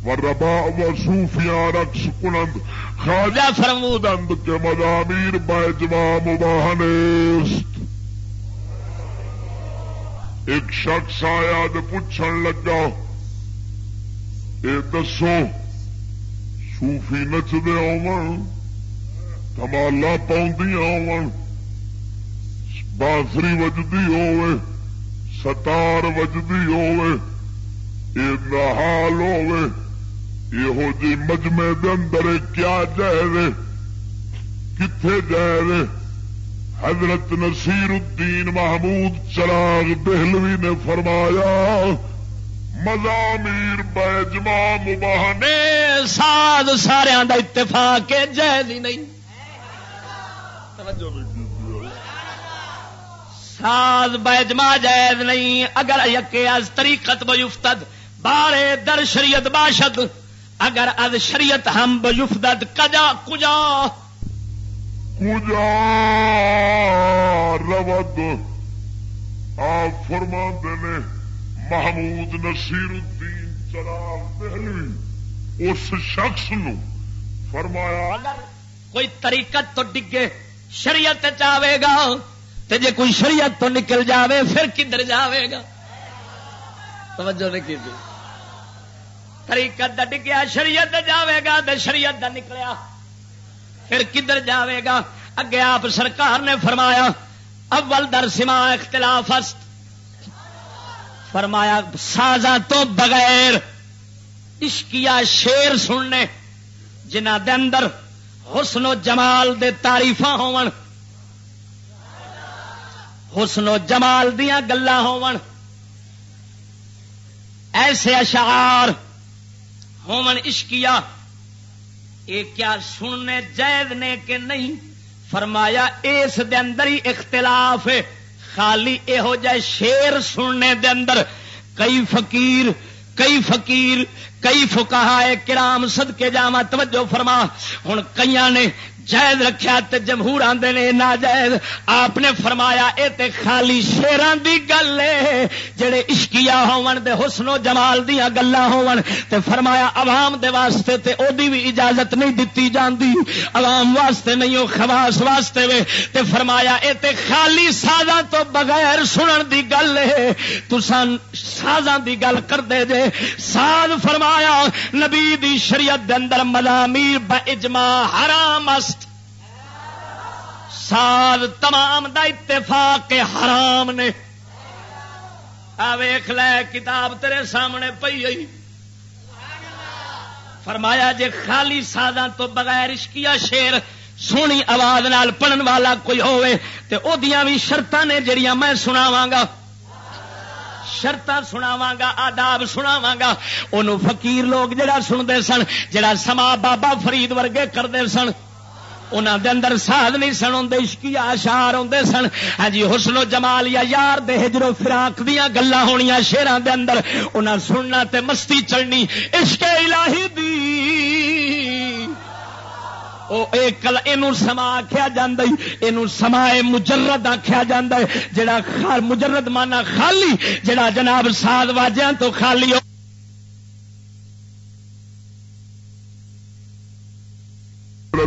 S3: و ربا و صوفیاں رقص کنند خواجہ فرمودند کے مضامیر باجما مباہنیست ایک شخص آیا تو پوچھن لگا اے دسو صوفی نچدے ہومالا پاؤں بانسری وجدی ہوے ستار وجدی ہوے حال ہوے یہو جی مجمے دے اندر کیا جائے کتنے جائے حضرت نصیر الدین محمود چراغ دہلوی نے فرمایا مزامیر بیجما مباہنے
S1: ساد سارا دا اتفاق جائز ہی نہیں۔ ساز بیجما جائز نہیں، اگر یقے از طریقت بجفتد بارے در شریعت باشد اگر از شریعت ہم بجفتد کجا کجا؟
S3: کجا رود۔ آپ فرما دینے محمود نصیر الدین چراغ دہلوی اس شخص نو فرمایا
S1: کوئی طریقت تو ڈگے شریعت چاہے گا تے جے کوئی شریعت تو نکل جاوے پھر کدھر جاوے گا؟ توجہ نہیں کی طریقت دا ڈگیا، شریعت جاوے گا تے شریعت دا نکلیا۔ پھر کدھر جاوے گا اگے آپ سرکار نے فرمایا، اول در سما اختلاف است۔ فرمایا، سازا تو بغیر عشقیا شیر سننے، جنہ دے اندر حسن و جمال دے تعریف ہون۔ حسن و جمال دیا گلا ہون۔ ایسے اشعار ہومن عشقیا یہ کیا سننے جائز نے کہ نہیں؟ فرمایا، اس دے اندر ہی اختلاف ہے۔ خالی یہو جہ شیر سننے دے اندر۔ کئی فقیر کئی فقیر، کئی فکاہ کرام سد کے جاوا توجہ فرما۔ ہوں کئی نے جائز رکھیا تے جمہور آندے نے ناجائز۔ آپ نے فرمایا اے تے خالی شیران دی گل ہے۔ جڑے عشقیا ہون دے حسن و جمال دیاں گلاں ہون تے فرمایا عوام دے واسطے تے او دی بھی اجازت نہیں دتی جاندی۔ عوام واسطے نہیں، او خواص واسطے وے۔ تے فرمایا اے تے خالی سازاں تو بغیر سنن دی گل ہے۔ تساں سازاں دی گل کر دے جے۔ ساز فرمایا، نبی دی شریعت دے اندر ملامیر با اجماع حرام است سال تمام دا اتفاق کے حرام نے۔ ویخ لے، کتاب تیرے سامنے پی آئی فرمایا، جے خالی ساداں تو بغیر عشقیہ شیر سونی آواز نال پڑھن والا کوئی ہوئے تے او دیاں بھی شرط نے جڑیاں میں سناواں گا۔ شرط سناواں گا، آداب سناواں گا۔ انہوں فقیر لوگ جڑا سنتے سن، جڑا سما بابا فرید ورگے کرتے سن۔ انہوں دے اندر ساز نہیں سن ہوں عشقی آشار آتے سن۔ ہاں جی حسن و جمال یا یار دے ہجرو فراق دیا گلا ہونیا شیران دے اندر انہاں سننا تے مستی چڑھنی۔ عشق الہی دی۔ او کل یہ سما آخیا جا سما مجرد آخیا جا جڑا مجرد مانا خالی، جڑا جناب ساد واجیاں تو خالی
S3: حضرت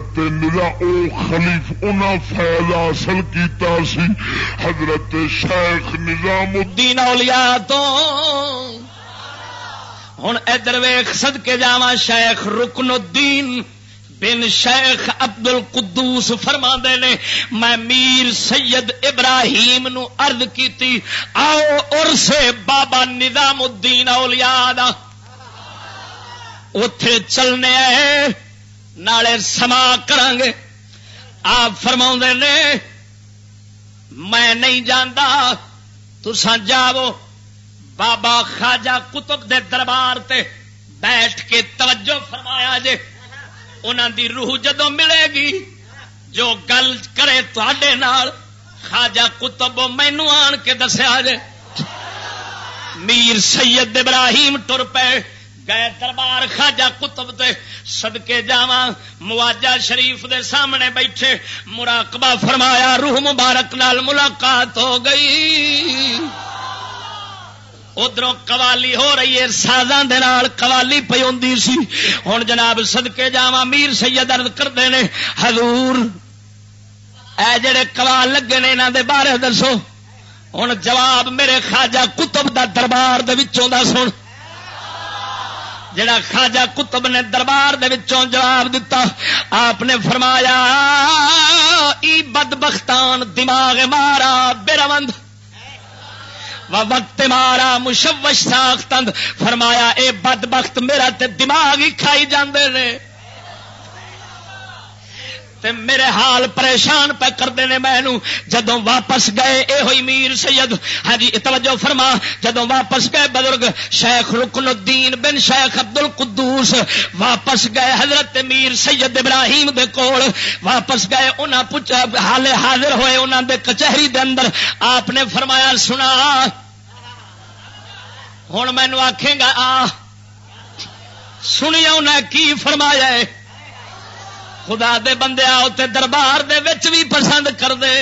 S3: او خلیف انہاں فیض حاصل کیتا سی۔ حضرت شیخ نظام
S1: الدین اولیاء تو۔ ہن ادھر ویکھ صدکے جاواں شیخ رکن الدین بن شیخ ابد ال قدوس فرما نے، میں میر سید ابراہیم نو عرض کیتی، آؤ اور سے بابا نظام الدین اولیاء دا۔ اتے چلنے آئے۔ نالے سما کرانگے آپ فرما نے، میں نہیں جانتا تسان جاو بابا خاجا کتب دے دربار تے بیٹھ کے توجہ فرمایا جے۔ انہوں دی روح جدو ملے گی، جو گل کرے تے خاجا کتب مینو آن کے دسیا جے۔ میر سید ابراہیم ٹر پے۔ گئے دربار خاجا کتب تے سدکے جا مواجہ شریف دے سامنے بیٹھے، مراقبہ فرمایا، روح مبارک نال ملاقات ہو گئی۔ ادھر قوالی ہو رہی ہے، سازاں قوالی پی ہوں سی۔ ہوں جناب سدکے جا میر سید ارد کرتے ہیں حضور، اے جڑے قوال لگے نے انہوں دے بارے دسو۔ ہوں جواب میرے خاجا کتب دا دربار دے دا سن۔ جڑا خاجا کتب نے دربار دے وچوں جواب دیتا آپ نے فرمایا، ای بدبختان دماغ مارا بیروند وقت مارا مشوش ساختند۔ فرمایا، اے بدبخت میرا تے دماغ ہی کھائی جاندے نے۔ تے میرے حال پریشان پہ کرتے ہیں میں جدو واپس گئے، اے ہوئی میر سید۔ ہاں جی، توجہ فرما۔ جدو واپس گئے بزرگ، شیخ رکن الدین بن شیخ ابد القدوس واپس گئے حضرت میر سید ابراہیم دے کول۔ واپس گئے، انہاں پوچھا حال حاضر ہوئے انہاں دے کچہری دے اندر۔ آپ نے فرمایا، سنا۔ ہوں مینو آخے گا آ سنیا انہیں کی فرمایا ہے؟ خدا دے بندے آتے دربار دے وچ بھی پسند کر دے۔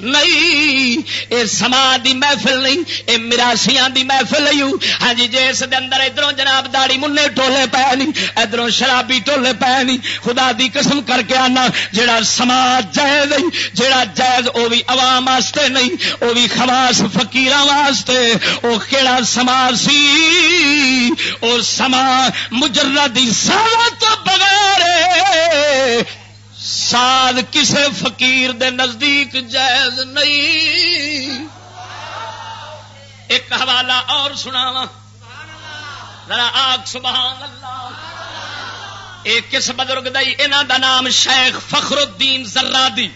S1: نہیں۔ اے سما دی محفل نہیں، اے مراسیاں دی محفل نہیں ہاں جی جی اس دے اندر ادھروں جناب داڑی منے ٹولے پے نہیں، ادھروں شرابی ٹولے پے نہیں۔ خدا دی قسم کر کے آنا، جڑا سما جائز نہیں جڑا جائز او بھی عوام واسطے نہیں، او بھی خواص فقیراں واسطے او کیڑا سما سی؟ او سما مجرد سارا تو بغیر ساد کسے فقیر دے نزدیک جائز نہیں۔ ایک حوالہ اور سنا ذرا آگ، سبحان اللہ۔ ایک کس بزرگ دئی انہوں دا نام شیخ فخر الدین زرادی۔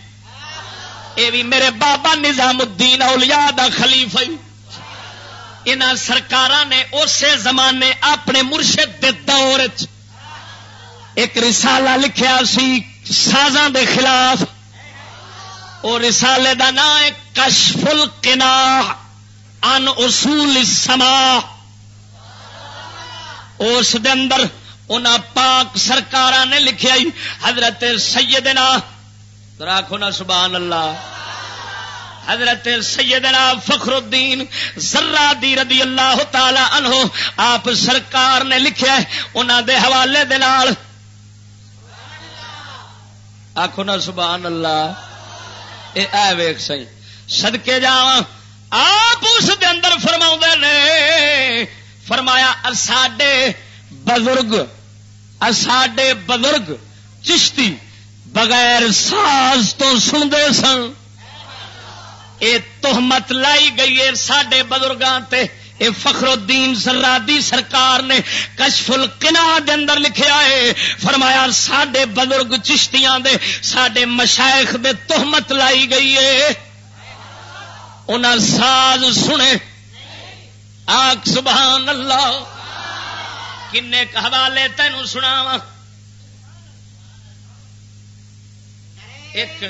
S1: اے بھی میرے بابا نظام الدین اولیاء دا خلیفہ ان سرکار نے اسی زمانے اپنے مرشد دے دور ایک رسالہ لکھیا سی سازاں دے خلاف اور رسالے دا نام ہے کشف القنا ان اصول السما اس دے اندر ان پاک سرکار نے لکھیا حضرت سیدنا راکھو نا سبحان اللہ۔ حضرت سیدنا فخر الدین ذرا دی رضی اللہ تعالی عنہ، آپ سرکار نے لکھیا ہے انہاں دے حوالے دے نال آخو نا سبحان اللہ۔ اے اے ویخ سی سدکے جا آپ اس دے اندر فرما نے۔ فرمایا ساڈے بزرگ ساڈے بزرگ چشتی بغیر ساز تو سنتے سن۔ یہ تہمت لائی گئی ہے سڈے بزرگاں تے۔ اے فخر الدین سرادی سرکار نے کشف القنا دے اندر لکھیا ہے، فرمایا ساڈے بزرگ چشتیاں دے، ساڈے مشائخ دے تہمت لائی گئی ہے۔ انہاں ساز سنے۔ آگ سبحان اللہ، کنے حوالے تینوں سناواں۔ ایک۔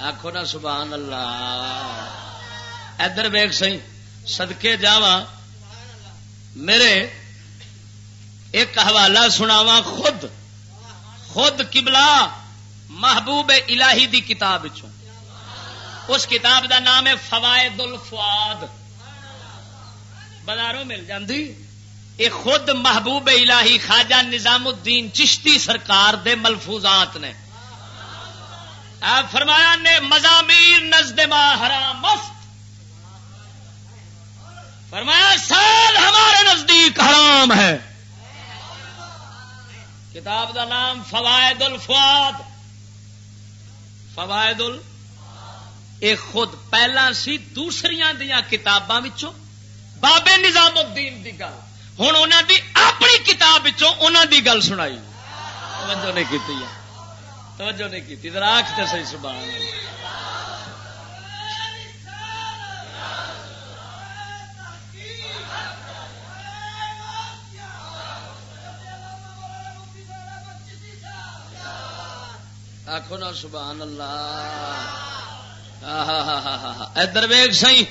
S1: آخو نا سبحان اللہ۔ ادھر ویگ سی سدکے جاوا میرے ایک حوالہ سناوا خود۔ خود کبلا محبوب الہی دی کتاب اس کتاب دا نام ہے فوائد الفواد بازاروں مل جاندی؟ یہ خود محبوب الہی خواجہ نظام الدین چشتی سرکار دے ملفوظات نے۔ فرمایا نے مزامیر نزد حرام مفت. فرمایا سال ہمارے نزدیک حرام ہے. کتاب دا نام فوائد الفواد. فوائد ال ایک خود پہلا سی دوسری دیا کتاباں بابے نظام الدین دی گل. ہوں انہوں دی اپنی کتاب دی گل سنائی. توجہ نہیں کی توجہ نہیں کی راک تے صحیح سبحان اللہ۔ آخو نا سبحان اللہ۔ ادھر ویگ سی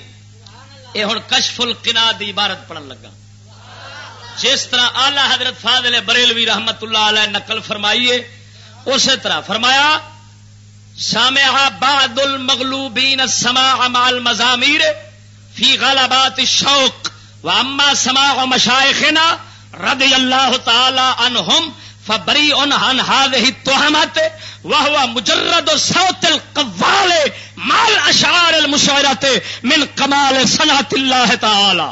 S1: یہ ہوں کشف القنا دی عبارت پڑھن لگا۔ جس طرح آلہ حضرت فاضل بریلوی رحمت اللہ علیہ نقل فرمائیے اسی طرح فرمایا سامع بعد المغلوبین سما مال مزامیر فی غلبات الشوق و اما سما مشائخنا رضی اللہ تعالی عنہم فبری ان ہن ہی توہمت وہ مجرد سوت القوال مال اشعار المشورت من کمال صنعت اللہ تعالی.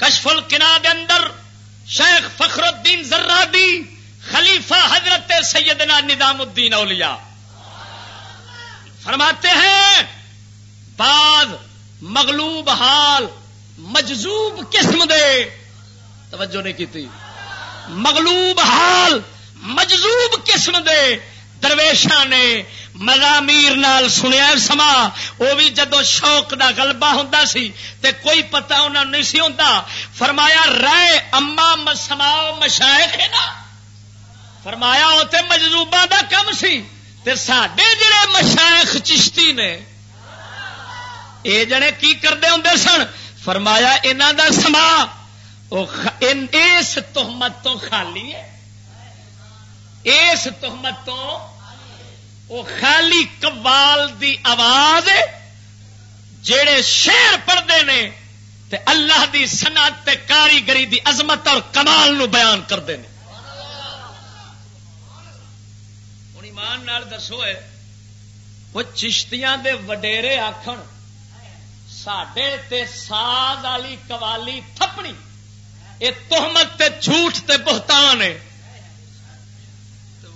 S1: کشف القنا دے اندر شیخ فخر الدین زرادی خلیفہ حضرت سیدنا نظام الدین اولیاء۔ فرماتے ہیں، بعض مغلوب حال مجذوب قسم دے۔ توجہ نہیں کی تھی مغلوب حال مجذوب قسم دے۔ درویشا نے مزامیر نال سنیا سما۔ وہ بھی جدو شوق دا غلبہ ہوں سی تے کوئی پتا انہوں نہیں سی ہوں فرمایا، رائے اما سما مشائق ہے نا۔ فرمایا وہ تے مجلوبا دا کم سی تے جڑے مشائق چشتی نے، اے جنے کی کرتے ہوں سن؟ فرمایا انہوں دا سما اس تہمت تو خالی ہے۔ اس تہمت تو وہ خالی کبال دی آواز جڑے شیر پڑھتے ہیں تے اللہ دی سنعت کاریگری دی عظمت اور کمال نو بیان کرتے ہیں ہوں ایمان نال دسو ہے وہ چشتیاں دے وڈیرے آخر ساڈے تے والی قوالی تھپنی یہ تحمت تے جھوٹ تے بہتان ہے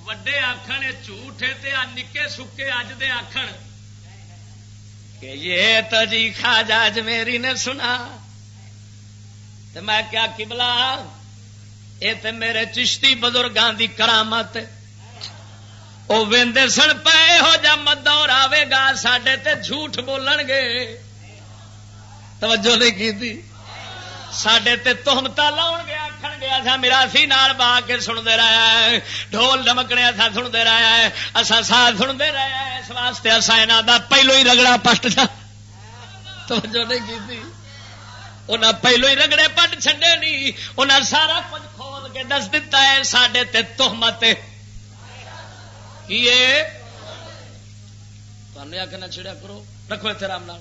S1: وڈے آخر جھوٹ ہے تے نکے سکے اج دے آخر کہ یہ تو جی خاجا میری نے سنا۔ تو میں کیا کبلا یہ تو میرے چشتی بزرگاں دی کرامت وہ وے سن پے ہو جا مدور آئے گا سڈے تے جھوٹ بولن گے توجہ نہیں کی سڈے تہمتا لاؤ گے آخر گیا تھا میرا سی نال با کے سنتے رہا ہے ڈھول ڈمکنے تھا سنتے رہا ہے اصا ساتھ سنتے رہا ہے اس واسطے اصا یہاں کا پہلو ہی رگڑا پٹ جا توجہ نہیں کی تھی انہیں پہلو ہی رگڑے پٹ چڈے نہیں انہیں سارا کچھ کھول کے دس دتا ہے سڈے تہمت کی تمہیں آ کے نہ چھڑیا کرو۔ رکھو اتنے رام لال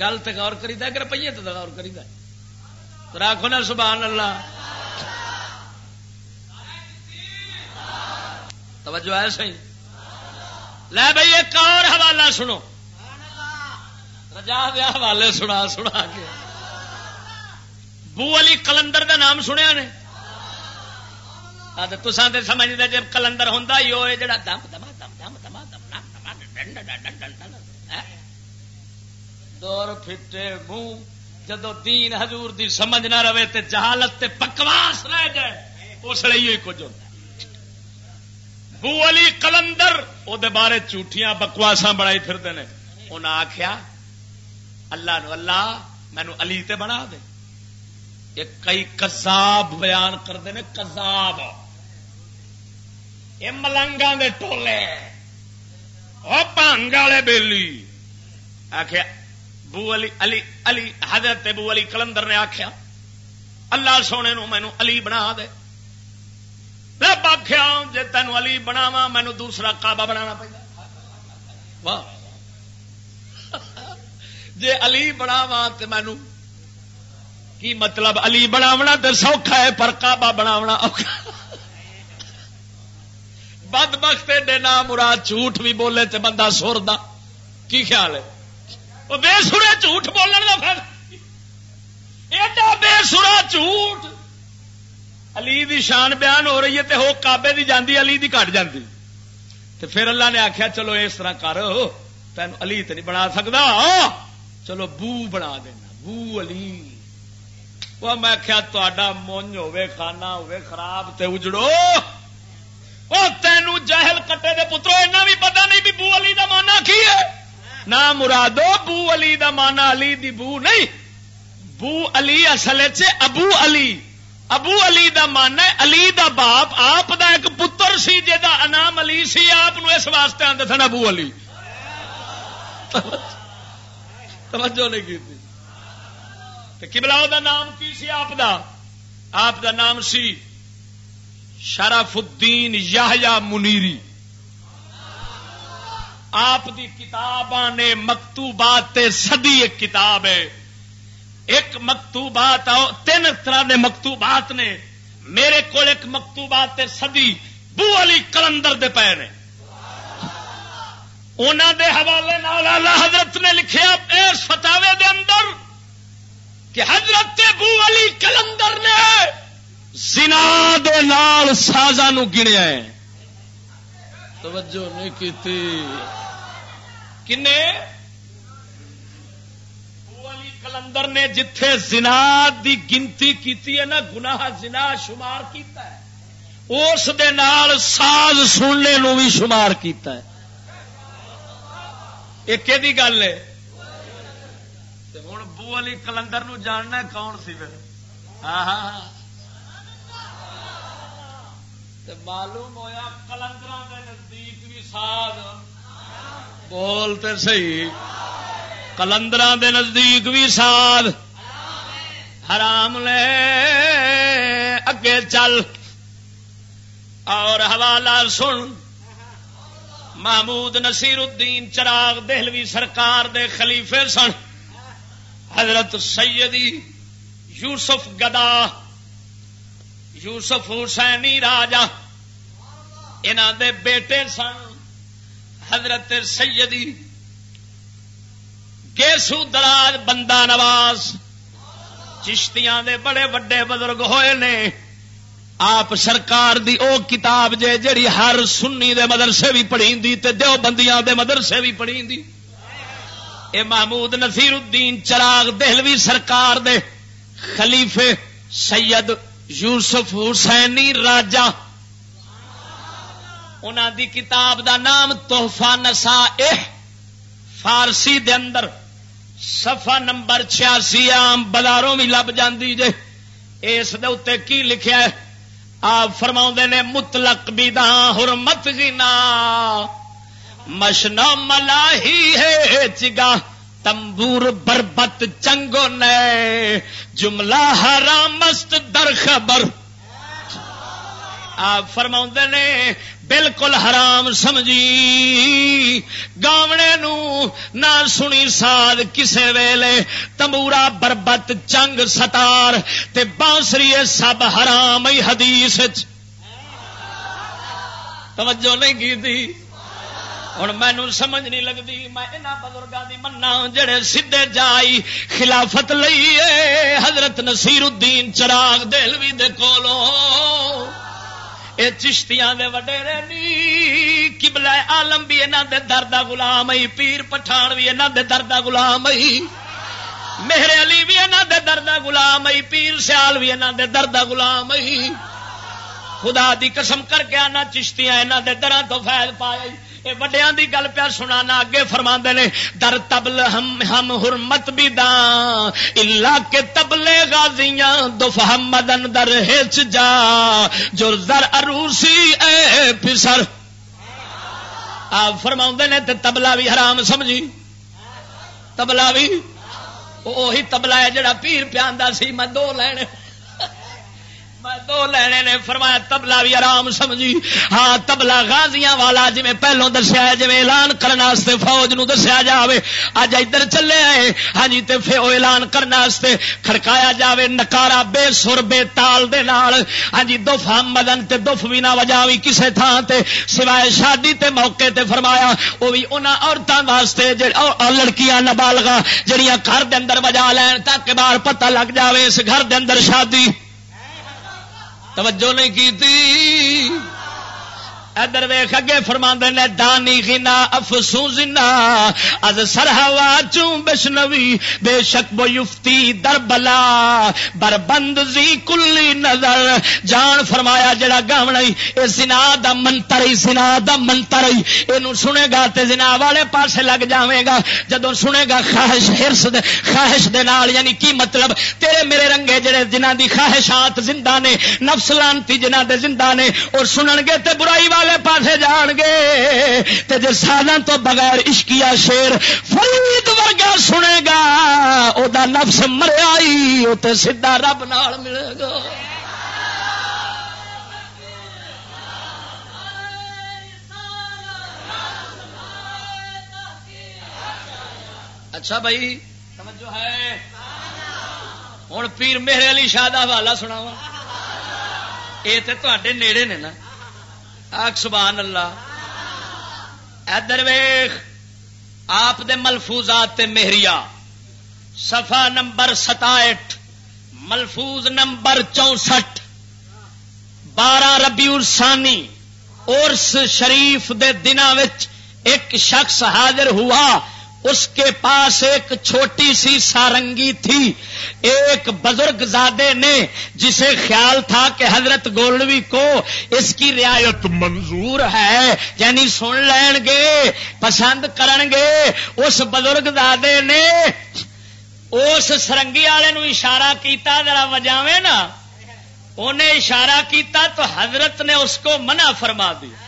S1: گل تو غور کری کہ روپیے تو غور کری راکھو نا سبحان اللہ۔ توجہ ہے صحیح؟ لے بھائی ایک اور حوالہ سنو۔ رجا دیا حوالے سنا سنا کے۔ بو علی کلندر دا نام سنیا نے؟ تسان تو سمجھتے جب کلندر ہوں ہی وہ جڑا دم دم دم دم دم دم دم دور پھٹے منہ جدو دین حضور دی سمجھ نہ رہے تے جہالت تے بکواس رہ جائے اس لیے ہی کچھ ہوتا بو علی کلندر وہ بارے جھوٹیاں بکواسا بنائی پھرتے ہیں انہیں آخیا اللہ نو اللہ مینو علی تے بنا دے یہ کئی کزاب بیان کرتے ہیں کزاب یہ ملنگا دے ٹولے وہ والے بیلی آخیا بو علی علی علی حضرت بو علی کلندر نے آخیا اللہ سونے نو مینو علی بنا دے رب آخیا جی تینو علی بناوا مینو دوسرا کعبہ بنا پہ جی علی بناوا تو مینو کی مطلب علی بناونا تو سوکھا ہے پر کعبہ بناونا بد بخت ایڈے نام مراد جھوٹ بھی بولے تو بندہ سر کی خیال ہے؟ وہ بے سورا جھوٹ بولنے کا پھر۔ ایڈا بے سورا جھوٹ۔ علی دی شان بیان ہو رہی ہے تو ہو کابے دی جاندی، علی دی کٹ جاندی۔ تو پھر اللہ نے آخیا چلو اس طرح کر۔ تین علی تو نہیں بنا سکتا چلو بو بنا دینا۔ بو علی۔ وہ میں کیا تا مونج ہوے کھانا ہوے خراب تے اجڑو۔ وہ تینوں جہل کٹے دے پترو، اینا بھی پتہ نہیں بھی بو علی دا مانا کی ہے۔ نہ مرادو، بو علی دا مانا علی دی بو نہیں۔ بو علی اصل ابو علی۔ ابو علی دا مانا ہے، علی دا باپ، آپ دا ایک پتر سی جا انام علی سی، آپ اس واسطے آتے سن ابو علی۔ توجہ نہیں کی کبلا دا نام کی سی آپ دا؟ آپ دا نام سی۔ شرف الدین یاہیا منیری۔ آپ دی کتاباں نے مکتوبات سدی ایک کتاب ہے۔ ایک مکتوبات تین طرح کے مکتوبات نے۔ میرے کو ایک مکتوبات سدی بو علی کلندر دے پے نے۔ انہوں دے حوالے نال حضرت نے لکھیا اس فتاوے دے اندر کہ حضرت بو علی کلندر نے زنا دے نال سازا نو گنیا ہے۔ توجہ نہیں کی کنے؟ کلندر نے جتھے زنا دی گنتی کیتی ہے نا، گناہ زنا شمار کیتا ہے۔ اس دے نال ساز سننے نو بھی شمار کیتا ہے۔ ایک دی گل ہے؟ ہوں بو علی کلندر نو جاننا کون سی پھر؟ ہاں ہاں۔, ہاں۔ معلوم ہویا کلندر کے نزدیک بھی ساز۔ بولتے صحیح۔ کلندر نزدیک بھی سال حرام لے۔ اگے چل۔ اور حوالہ سن۔ محمود نصیر الدین چراغ دہلوی سرکار دے خلیفے سن۔ حضرت سیدی یوسف گدا۔ یوسف حسینی راجا انہوں دے بیٹے سن، حضرت سیدی کیسو دراج بندہ نواز۔ چشتیاں دے بڑے وڈے بزرگ ہوئے نے۔ آپ سرکار دی او کتاب جے جڑی ہر سنی دے مدرسے بھی پڑھی دی تے دیو بندیاں دے مدرسے بھی پڑھی دی اے محمود نصیر الدین چراغ دہلوی سرکار دے خلیفے سید یوسف حسینی راجا انہاں دی کتاب دا نام تحفہ نسا فارسی دے اندر سفا نمبر چھیاسی آم بازاروں بھی لب جاندی جے۔ اس دے اتنے کی لکھیا ہے؟ آپ فرما نے، مطلق بھی حرمت گنا مشنا ملا ہی ہے چگا تمبور بربت چنگو نے، جملہ حرامست در خبر۔ آپ فرما نے، بالکل حرام سمجھی۔ گاونے نو نہ سنی ساد کسے ویلے۔ تمورا بربت چنگ ستار، تے بانسری سب حرام ہی حدیث توجہ نہیں کی ہوں مینو سمجھ نہیں لگتی، میں یہاں بزرگوں کی منا جڑے سیدے جائی خلافت لئیے حضرت نصیر الدین چراغ دلوی دے کولوں یہ چشتیاں دے وڈیرے نی کبلا آلم بھی یہاں دے دردا گلام پیر پٹھان بھی یہاں دے دردا گلام میرے علی بھی یہاں دے دردا گلام پیر سیال بھی یہاں دے دردا گلام خدا دی قسم کر کے آنا چشتیاں یہاں دے درا تو فیض پائے وڈیا دی گل پیا سنا اگے فرما نے، در تبل ہم ہم حرمت بھی داں اللہ کے تبلے غازیاں، دف مدن در ہچ جا، جو زر اروسی اے پسر۔ آپ فرما نے تے تبلا بھی حرام سمجھی۔ تبلا بھی؟ وہی تبلا ہے جڑا پیر پیا سی، میں دو لینے۔ دو لینے نے فرمایا، تبلا بھی آرام سمجھی۔ ہاں تبلا غازیاں والا جی پہلو دسیا جی اعلان کرنے فوج نو دسیا جائے اج ادھر چلے آئے۔ ہاں جی پھر اعلان کرنے کھڑکایا جاوے، نکارا بے سر بے تال دے نال۔ ہاں جی دف مدن تے دف بھی نہ وجا بھی کسے تھان تے، سوائے شادی تے موقع تے فرمایا وہ بھی انہوں عورتوں واسطے لڑکیاں نبالگا جہیا گھر دے اندر وجا لین تاکہ بار پتہ لگ جاوے، اس گھر دے اندر شادی۔ توجہ نہیں کی تھی۔ ادر ویخ اگے فرما نے، دانی گنا افسو زنا از سرہوا چوں بشنوی، بے شک بو یفتی در بلا۔ بر بند زی کلی نظر۔ جان فرمایا، جڑا گاونا اے زنا دا منتر زنا دا منتر اینو سنے گا تے زنا والے پاسے لگ جاوے گا۔ جدوں سنے گا خواہش ہرس دے، خواہش دے نال یعنی کی مطلب؟ تیرے میرے رنگے جڑے جنہاں دی خواہشات زندہ نے، نفس لانتی جنہاں دے زندہ نے، اور سنن گے تے برائی والے والے پاسے جان گے تے جے سالوں تو بغیر عشقیا شیر فرید ورگا سنے گا، او دا نفس مریا ہی تے سیدھا رب نال ملے گا۔ اچھا بھائی سمجھو ہے۔ ہوں پیر میرے علی شاہ کا حوالہ سنا یہ تو نیڑے نے نا۔ آخ، سبحان اللہ۔ ادر ویخ آپ دے ملفوظات مہریا۔ سفا نمبر ستائٹ ملفوظ نمبر چونسٹھ۔ بارہ ربیع السانی ارس شریف دے دنوں ایک شخص حاضر ہوا۔ اس کے پاس ایک چھوٹی سی سارنگی تھی۔ ایک بزرگ زادے نے جسے خیال تھا کہ حضرت گولڈوی کو اس کی رعایت منظور ہے یعنی سن لین گے، پسند کرن گے۔ اس بزرگ زادے نے اس سرنگی والے نو اشارہ کیتا، ذرا وجاوے نا۔ انہیں اشارہ کیتا تو حضرت نے اس کو منع فرما دیا۔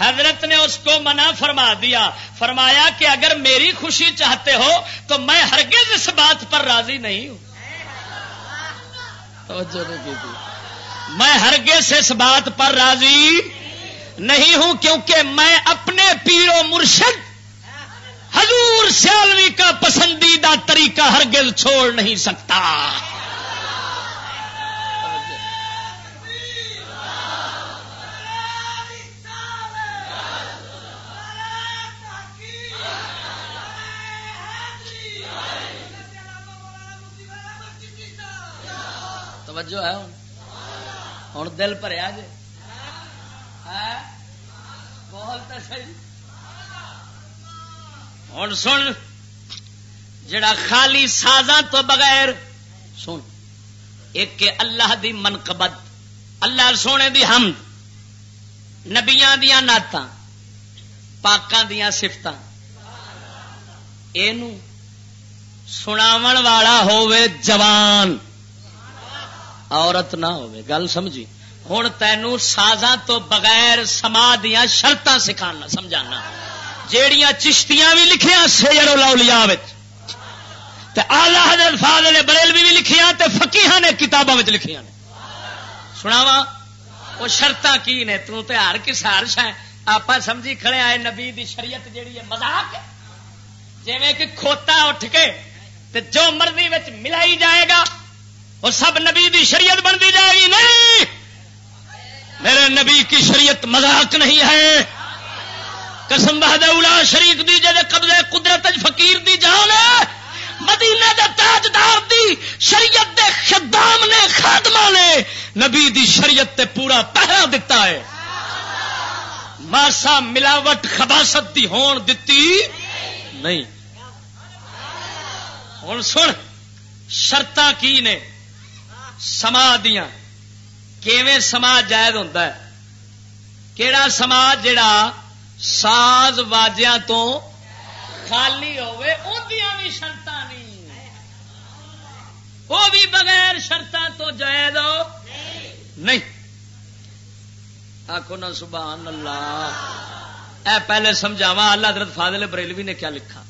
S1: حضرت نے اس کو منع فرما دیا۔ فرمایا کہ اگر میری خوشی چاہتے ہو تو میں ہرگز اس بات پر راضی نہیں ہوں۔ میں ہرگز اس بات پر راضی نہیں ہوں کیونکہ میں اپنے پیرو مرشد حضور سیالوی کا پسندیدہ طریقہ ہرگز چھوڑ نہیں سکتا۔ توجہ ہے ہوں؟ دل بھریا جی۔ بول تو صحیح۔ ہوں سن، جڑا خالی سازاں تو بغیر، سن، ایک اللہ دی منقبت، اللہ سونے دی حمد، نبیاں دیا نعت پاکاں دیا سفت یہ سناو والا ہووے جوان۔ عورت نہ ہوئے۔ گل سمجھی؟ ہوں تینوں سازاں تو بغیر سما دیا شرط سکھانا، سمجھانا۔ جیڑیاں چشتیاں بھی لکھیا سیڑ لولیا آلہ حضرت فاضل بریل بھی لکھیا تے فقیہ نے کتابوں میں لکھیا نے۔ سناوا وہ شرط کی نے؟ توں تے ہر کس ہر شہ آپ سمجھی کھڑے آئے، نبی دی شریعت جیڑی ہے مزاق جی کہ کھوتا اٹھ کے تے جو مرضی ملائی جائے گا اور سب نبی دی شریعت بنتی جائے گی۔ نہیں! میرے نبی کی شریعت مذاق نہیں ہے۔ قسم بہد شریف دی، جے قبضے قدرت فقیر دی جان ہے۔ مدینہ دے تاجدار دی شریعت دے خدام نے خادمہ نے نبی دی شریعت تے پورا پہرا دتا ہے۔ ماسا ملاوٹ خباست دی ہون دتی نہیں۔ ہوں سن شرط کی نے؟ سما دیا سما جائز ہوتا ہے؟ کہڑا سما جڑا ساز واجیا تو خالی ہوے بھی شرط نہیں وہ بھی بغیر شرط تو جائز ہو؟ نہیں۔ آخو نا، سبحان اللہ۔ اے پہلے سمجھاوا اللہ حضرت فاضل بریلوی نے کیا لکھا؟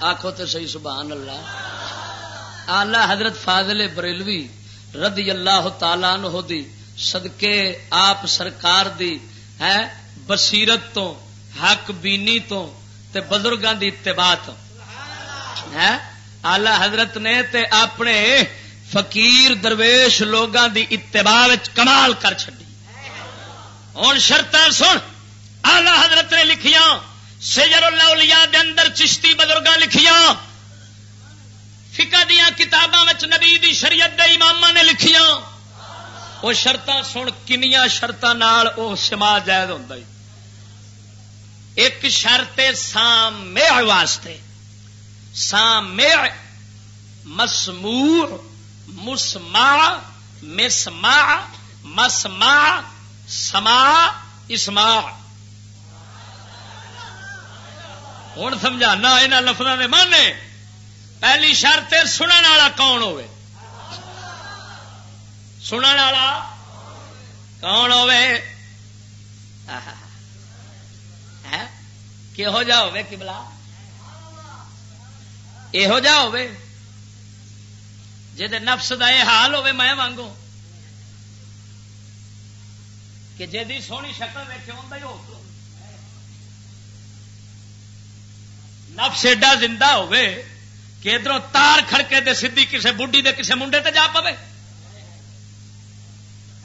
S1: آخو تو صحیح، سبحان اللہ۔ آلہ حضرت فاضل بریلوی رضی اللہ تعالی نو دی صدقے آپ سرکار دی ہے، بصیرت تو، حق بینی تو، تے بزرگاں دی اتباع تو۔ ہے؟ آلہ حضرت نے تے اپنے فقیر، درویش لوگاں دی اتباع کمال کر چڈی ہوں شرط سن، آلہ حضرت نے لکھیاں سجر اللہ دے اندر چشتی بزرگاں لکھیاں فکا دیا کتاباں نبی دی شریعت دے امام نے لکھیاں۔ وہ شرط سن کنیا شرط سما جائز ہوتا ایک شرط سام واسطے۔ سام مسموع مسما مسما مسما سما اسما ہوں سمجھانا یہاں لفظوں نے مانے پہلی شرط سننے والا کون ہوئے؟ سننے والا کون ہوے ہاں؟ کہو جا ہوے کبلا یہو جا ہوے جی نفس کا یہ حال ہوے میں وانگو کہ جی سونی شکل ویکے ہوں ہو نفس ایڈا زندہ ہوے کہ ادھر تار کھڑکے دے سدھی کسے بڈی دے کسے منڈے تے جا پوے۔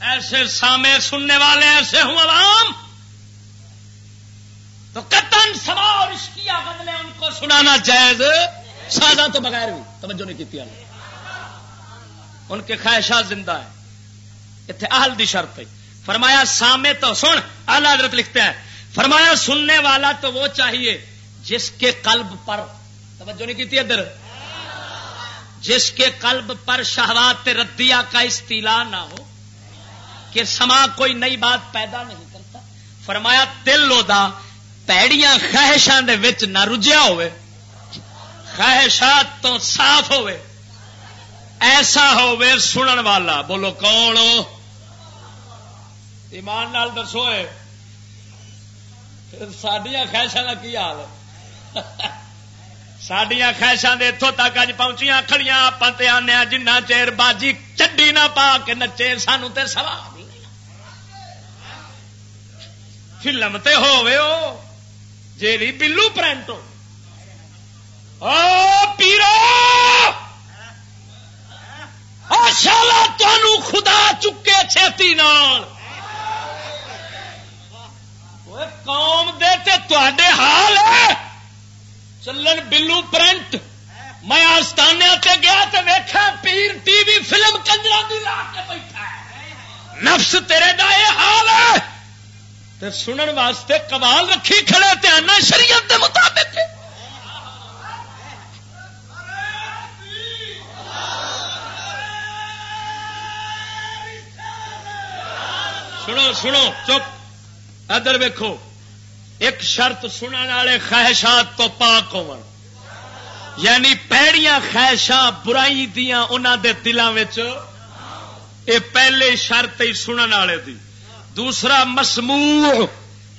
S1: ایسے سامے سننے والے ایسے ہوں عوام۔ تو کتن سوا اور عشقیہ بدلے ان کو سنانا جائز۔ سازا تو بغیر بھی توجہ نہیں کی ان کے خواہشات زندہ ہے اتنے آہل دی شرط ہے۔ فرمایا سامے تو سن آلہ حضرت لکھتے ہیں۔ فرمایا سننے والا تو وہ چاہیے جس کے قلب پر توجہ نہیں کی ادھر۔ جس کے قلب پر شہوات ردیا کا استیلا نہ ہو، کہ سما کوئی نئی بات پیدا نہیں کرتا۔ فرمایا، دل لودا، پیڑیاں خواہشاں دے وچ نہ رجیا ہوئے، خواہشات تو صاف ہوئے، ایسا ہوئے سنن والا۔ بولو، کون ایمان نال دسو سڈیا خواہشاں کا کی حال ہے؟ سڈیا خواہشاں اتوں تک اج پہنچیاں کھڑیاں آپ آنے جنہ چیر باجی چڈی نہ پا کے نچے سانو تے سوال فلم تے ہو جی بلو پرنٹ پیرو شالا خدا چکے چھتی نال قوم دے تے حال ہے چلن بلو پرنٹ۔ میں آستانے تے گیا تے ویکھا پیر ٹی وی فلم کنجرا دی لا کے بیٹھا نفس تیرے دا یہ حال ہے۔ تے سنن واسطے کمال رکھی کھڑے تے آنا شریعت دے مطابق۔ سنو سنو، چپ۔ ادھر ویکو ایک شرط سننے والے خواہشات تو پاک ہو یعنی پیڑیاں خواہشاں برائی دیا انہوں دے دلوں اے پہلے شرط ہی سننے والے دی۔ دوسرا مسموع،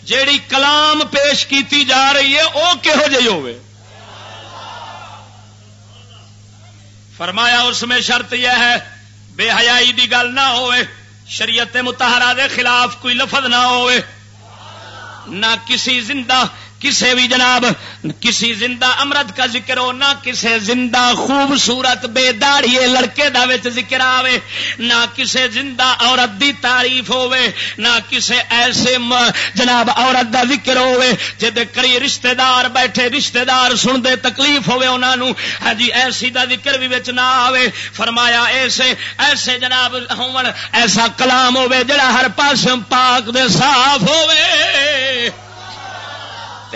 S1: جیڑی کلام پیش کیتی جا رہی ہے وہ کہو جی ہوئے فرمایا، اس میں شرط یہ ہے، بے حیائی دی گل نہ ہوئے شریعت متحرہ دے خلاف کوئی لفظ نہ ہوئے نہ کسی زندہ کسی بھی جناب کسی زندہ امرت کا ذکر ہو، نہ کسی زندہ خوبصورت بے داڑی لڑکے دا وچ ذکر آوے، نہ کسی زندہ عورت دی تعریف ہوے نہ کسی ایسے جناب عورت دا ذکر ہوے جے کری رشتہ دار بیٹھے رشتہ دار سن دے تکلیف ہوے انہاں نو ہاں جی ایسی دا ذکر بھی وچ نہ آوے۔ فرمایا ایسے ایسے جناب ہون، ایسا کلام ہوے جڑا ہر پاس پاک دے صاف ہوے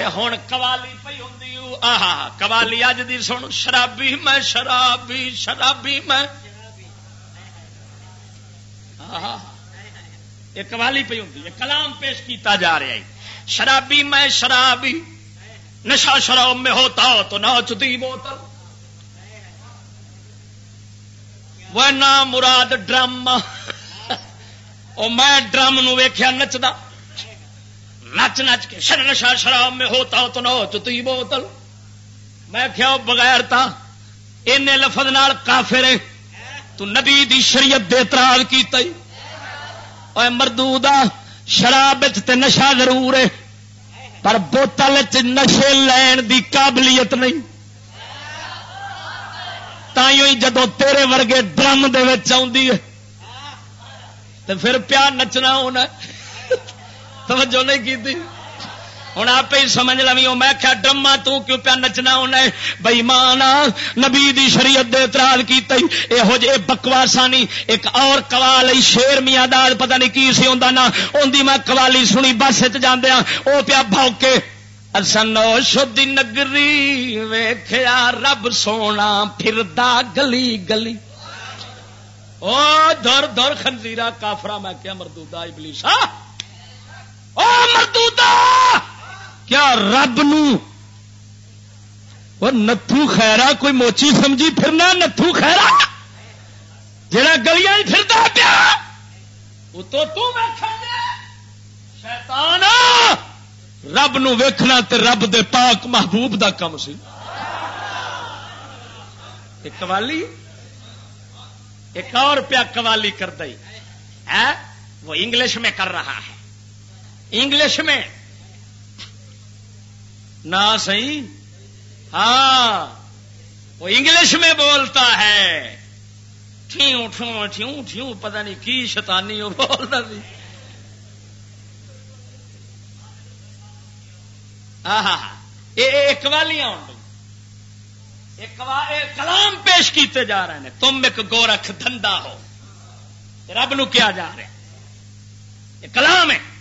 S1: ہوں قوالی پی ہوں آہا، قوالی اج دی سن، شرابی میں، شرابی شرابی میں۔ یہ قوالی پی ہوں کلام پیش کیتا جا رہا ہے۔ شرابی میں شرابی نشا شراب میں ہوتا ہو تو نوچتی بوتل۔ وہ نہ مراد ڈرم۔ میں ڈرم نویخیا نچتا نچ نچ کے شر نشا شراب میں ہوتا ہو تو نہ ہو چی بوتل۔ میں کیا بغیر تھا ان لفظ نال کافر تو نبی دی شریعت دے اعتراض کیتا ہی۔ اے مردود شراب تے نشا ضرور ہے۔ پر بوتل چ نشے لین دی قابلیت نہیں۔ تھی جدو تیرے ورگے ڈرم دے وچ آوندی ہے۔ تو پھر پیار نچنا ہونا ہے۔ توجہ نہیں کی تھی ہوں آپ ہی سمجھ لو میں کیا ڈرما تو کیوں پیا نچنا ہونا بئی ماں نبی دی شریعت دے اعتراض کی یہو جہ بکواسا نہیں ایک اور کوال شیر میاں دال، پتہ نہیں کی سی ہوں نا۔ اندی میں قوالی سنی، بس چاہدہ وہ پیا بھوکے۔ سنو شدی نگری ویخیا رب سونا پھر گلی گلی۔ او در در خنزیرا کافرا میں کیا مردودا ابلیسا او مردودا کیا رب نتھو خیرا کوئی موچی سمجھی پھرنا نتھو خیرا جڑا گلیاں پھرتا پیا! وہ تو شیطان! رب نو ویکھنا تے رب دے پاک محبوب دا کم سی۔ ایک قوالی؟ ایک اور پیا قوالی کر دئی ہاں؟ وہ انگلش میں کر رہا ہے۔ انگلش میں۔ نہ صحیح؟ ہاں وہ انگلش میں بولتا ہے۔ ٹھیوں ٹھیوں ٹھیوں ٹھیوں، پتہ نہیں کی شیطانی وہ بولتا سی۔ اقوالیاں کلام پیش کیتے جا رہے ہیں۔ تم ایک گورکھ دھندا ہو۔ رب نو کیا جا رہا یہ کلام ہے۔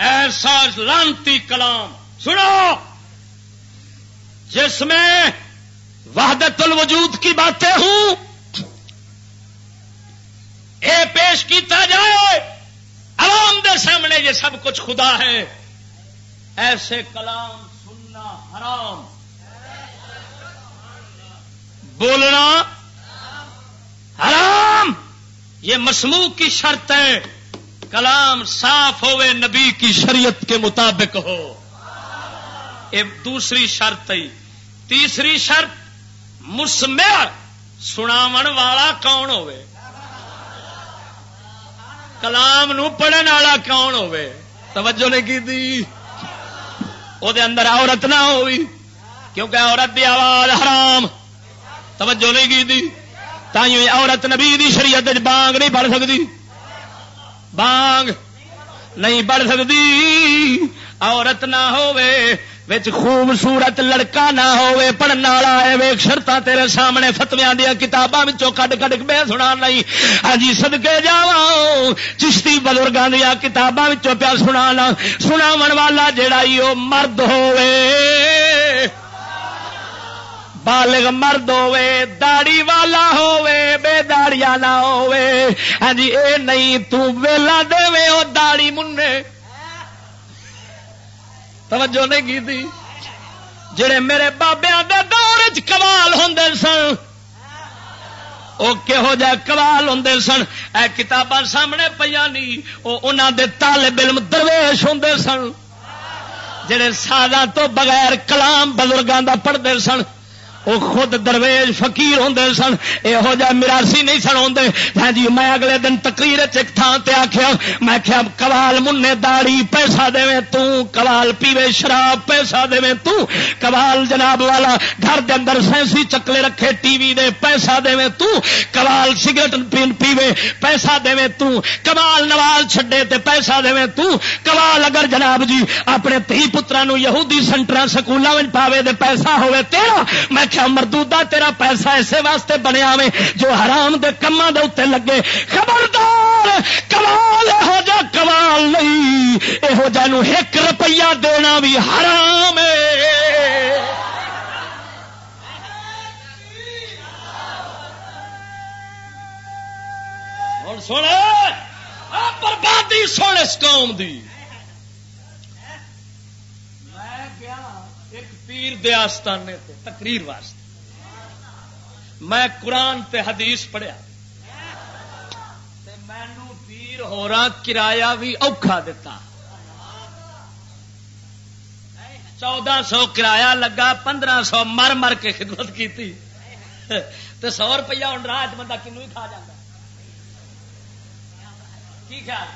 S1: ایسا لانتی کلام۔ سنو! جس میں وحدت الوجود کی باتیں ہوں، اے پیش کیتا جائے، عوام دے سامنے یہ سب کچھ خدا ہے۔ ایسے کلام سننا حرام۔ بولنا حرام۔ یہ مسمو کی شرط ہے۔ کلام صاف ہوئے نبی کی شریعت کے مطابق ہو۔ یہ دوسری شرط ہے۔ تیسری شرط مسمع سناو والا کون ہوئے؟ کلام نو پڑھنے والا کون ہوئے؟ توجہ نہیں کی دی وہ اندر عورت نہ ہوئی، کیونکہ عورت دی آواز حرام۔ توجہ نہیں کی دی تھی عورت نبی دی شریعت بانگ نہیں پڑھ سکتی۔ بانگ نہیں پڑھ سکتی۔ عورت نہ ہوئے خوبصورت لڑکا نہ ہوئے پڑھنے والا ہے ویک شرط تیرے سامنے فتویا دیا کتاباں کڈ کڈ بے سنا نہیں۔ ہاں جی سدکے جا چشتی بزرگوں دیا کتاباں پیا سنا سنا والا جڑا ہی وہ مرد ہوئے بالغ مرد ہوے داڑی والا ہوے بے داڑیا نہ ہوے ہاں جی اے نہیں تو ویلا دے او داڑی منے توجہ نہیں کی جڑے میرے بابیا دے دور چوال ہوں سن وہ کہہو جہ کمال ہوں سن اے کتاباں سامنے پہ نہیں وہ انہوں دے طالب علم درویش ہوں سن جڑے سادہ تو بغیر کلام بزرگوں کا پڑھتے سن وہ خود درویش فقیر ہوں سن۔ یہو جہ مراسی نہیں سن آتے ہاں جی میں اگلے دن تقریر ایک تھان سے آخیا میں کیا کبال منے داڑی پیسہ دے کبال پیوے شراب پیسہ دے کبال جناب والا گھر دے اندر سینسی چکلے رکھے، ٹی وی دے پیسہ دے کبال سگریٹ پیوے پیسہ دے کبال نواز چھڈے تے پیسہ دے کبال اگر جناب جی اپنے تھی پترا یہودی سینٹر سکولوں میں پاوے دے پیسہ ہوئے تیرا، میں کیا مردودا تیرا پیسہ ایسے واسطے بنیا میں جو حرام دے کما دے اتنے لگے۔ خبردار، کمال، یہو جا کمال نہیں۔ یہو جہ ایک روپیہ دینا بھی حرام ہے۔ بربادی سن اس قوم دی۔ ایک پیر دے آستانے تے، تقریر واسطے۔ میں قرآن تے حدیث پڑھیا۔ مینو پیر ہو رہا کرایہ بھی اوکھا دیتا چودہ سو کرایہ لگا، پندرہ سو مر مر کے خدمت کی تو سو روپیہ ہوں راج بندہ کنو ہی کھا جاتا کی خیال؟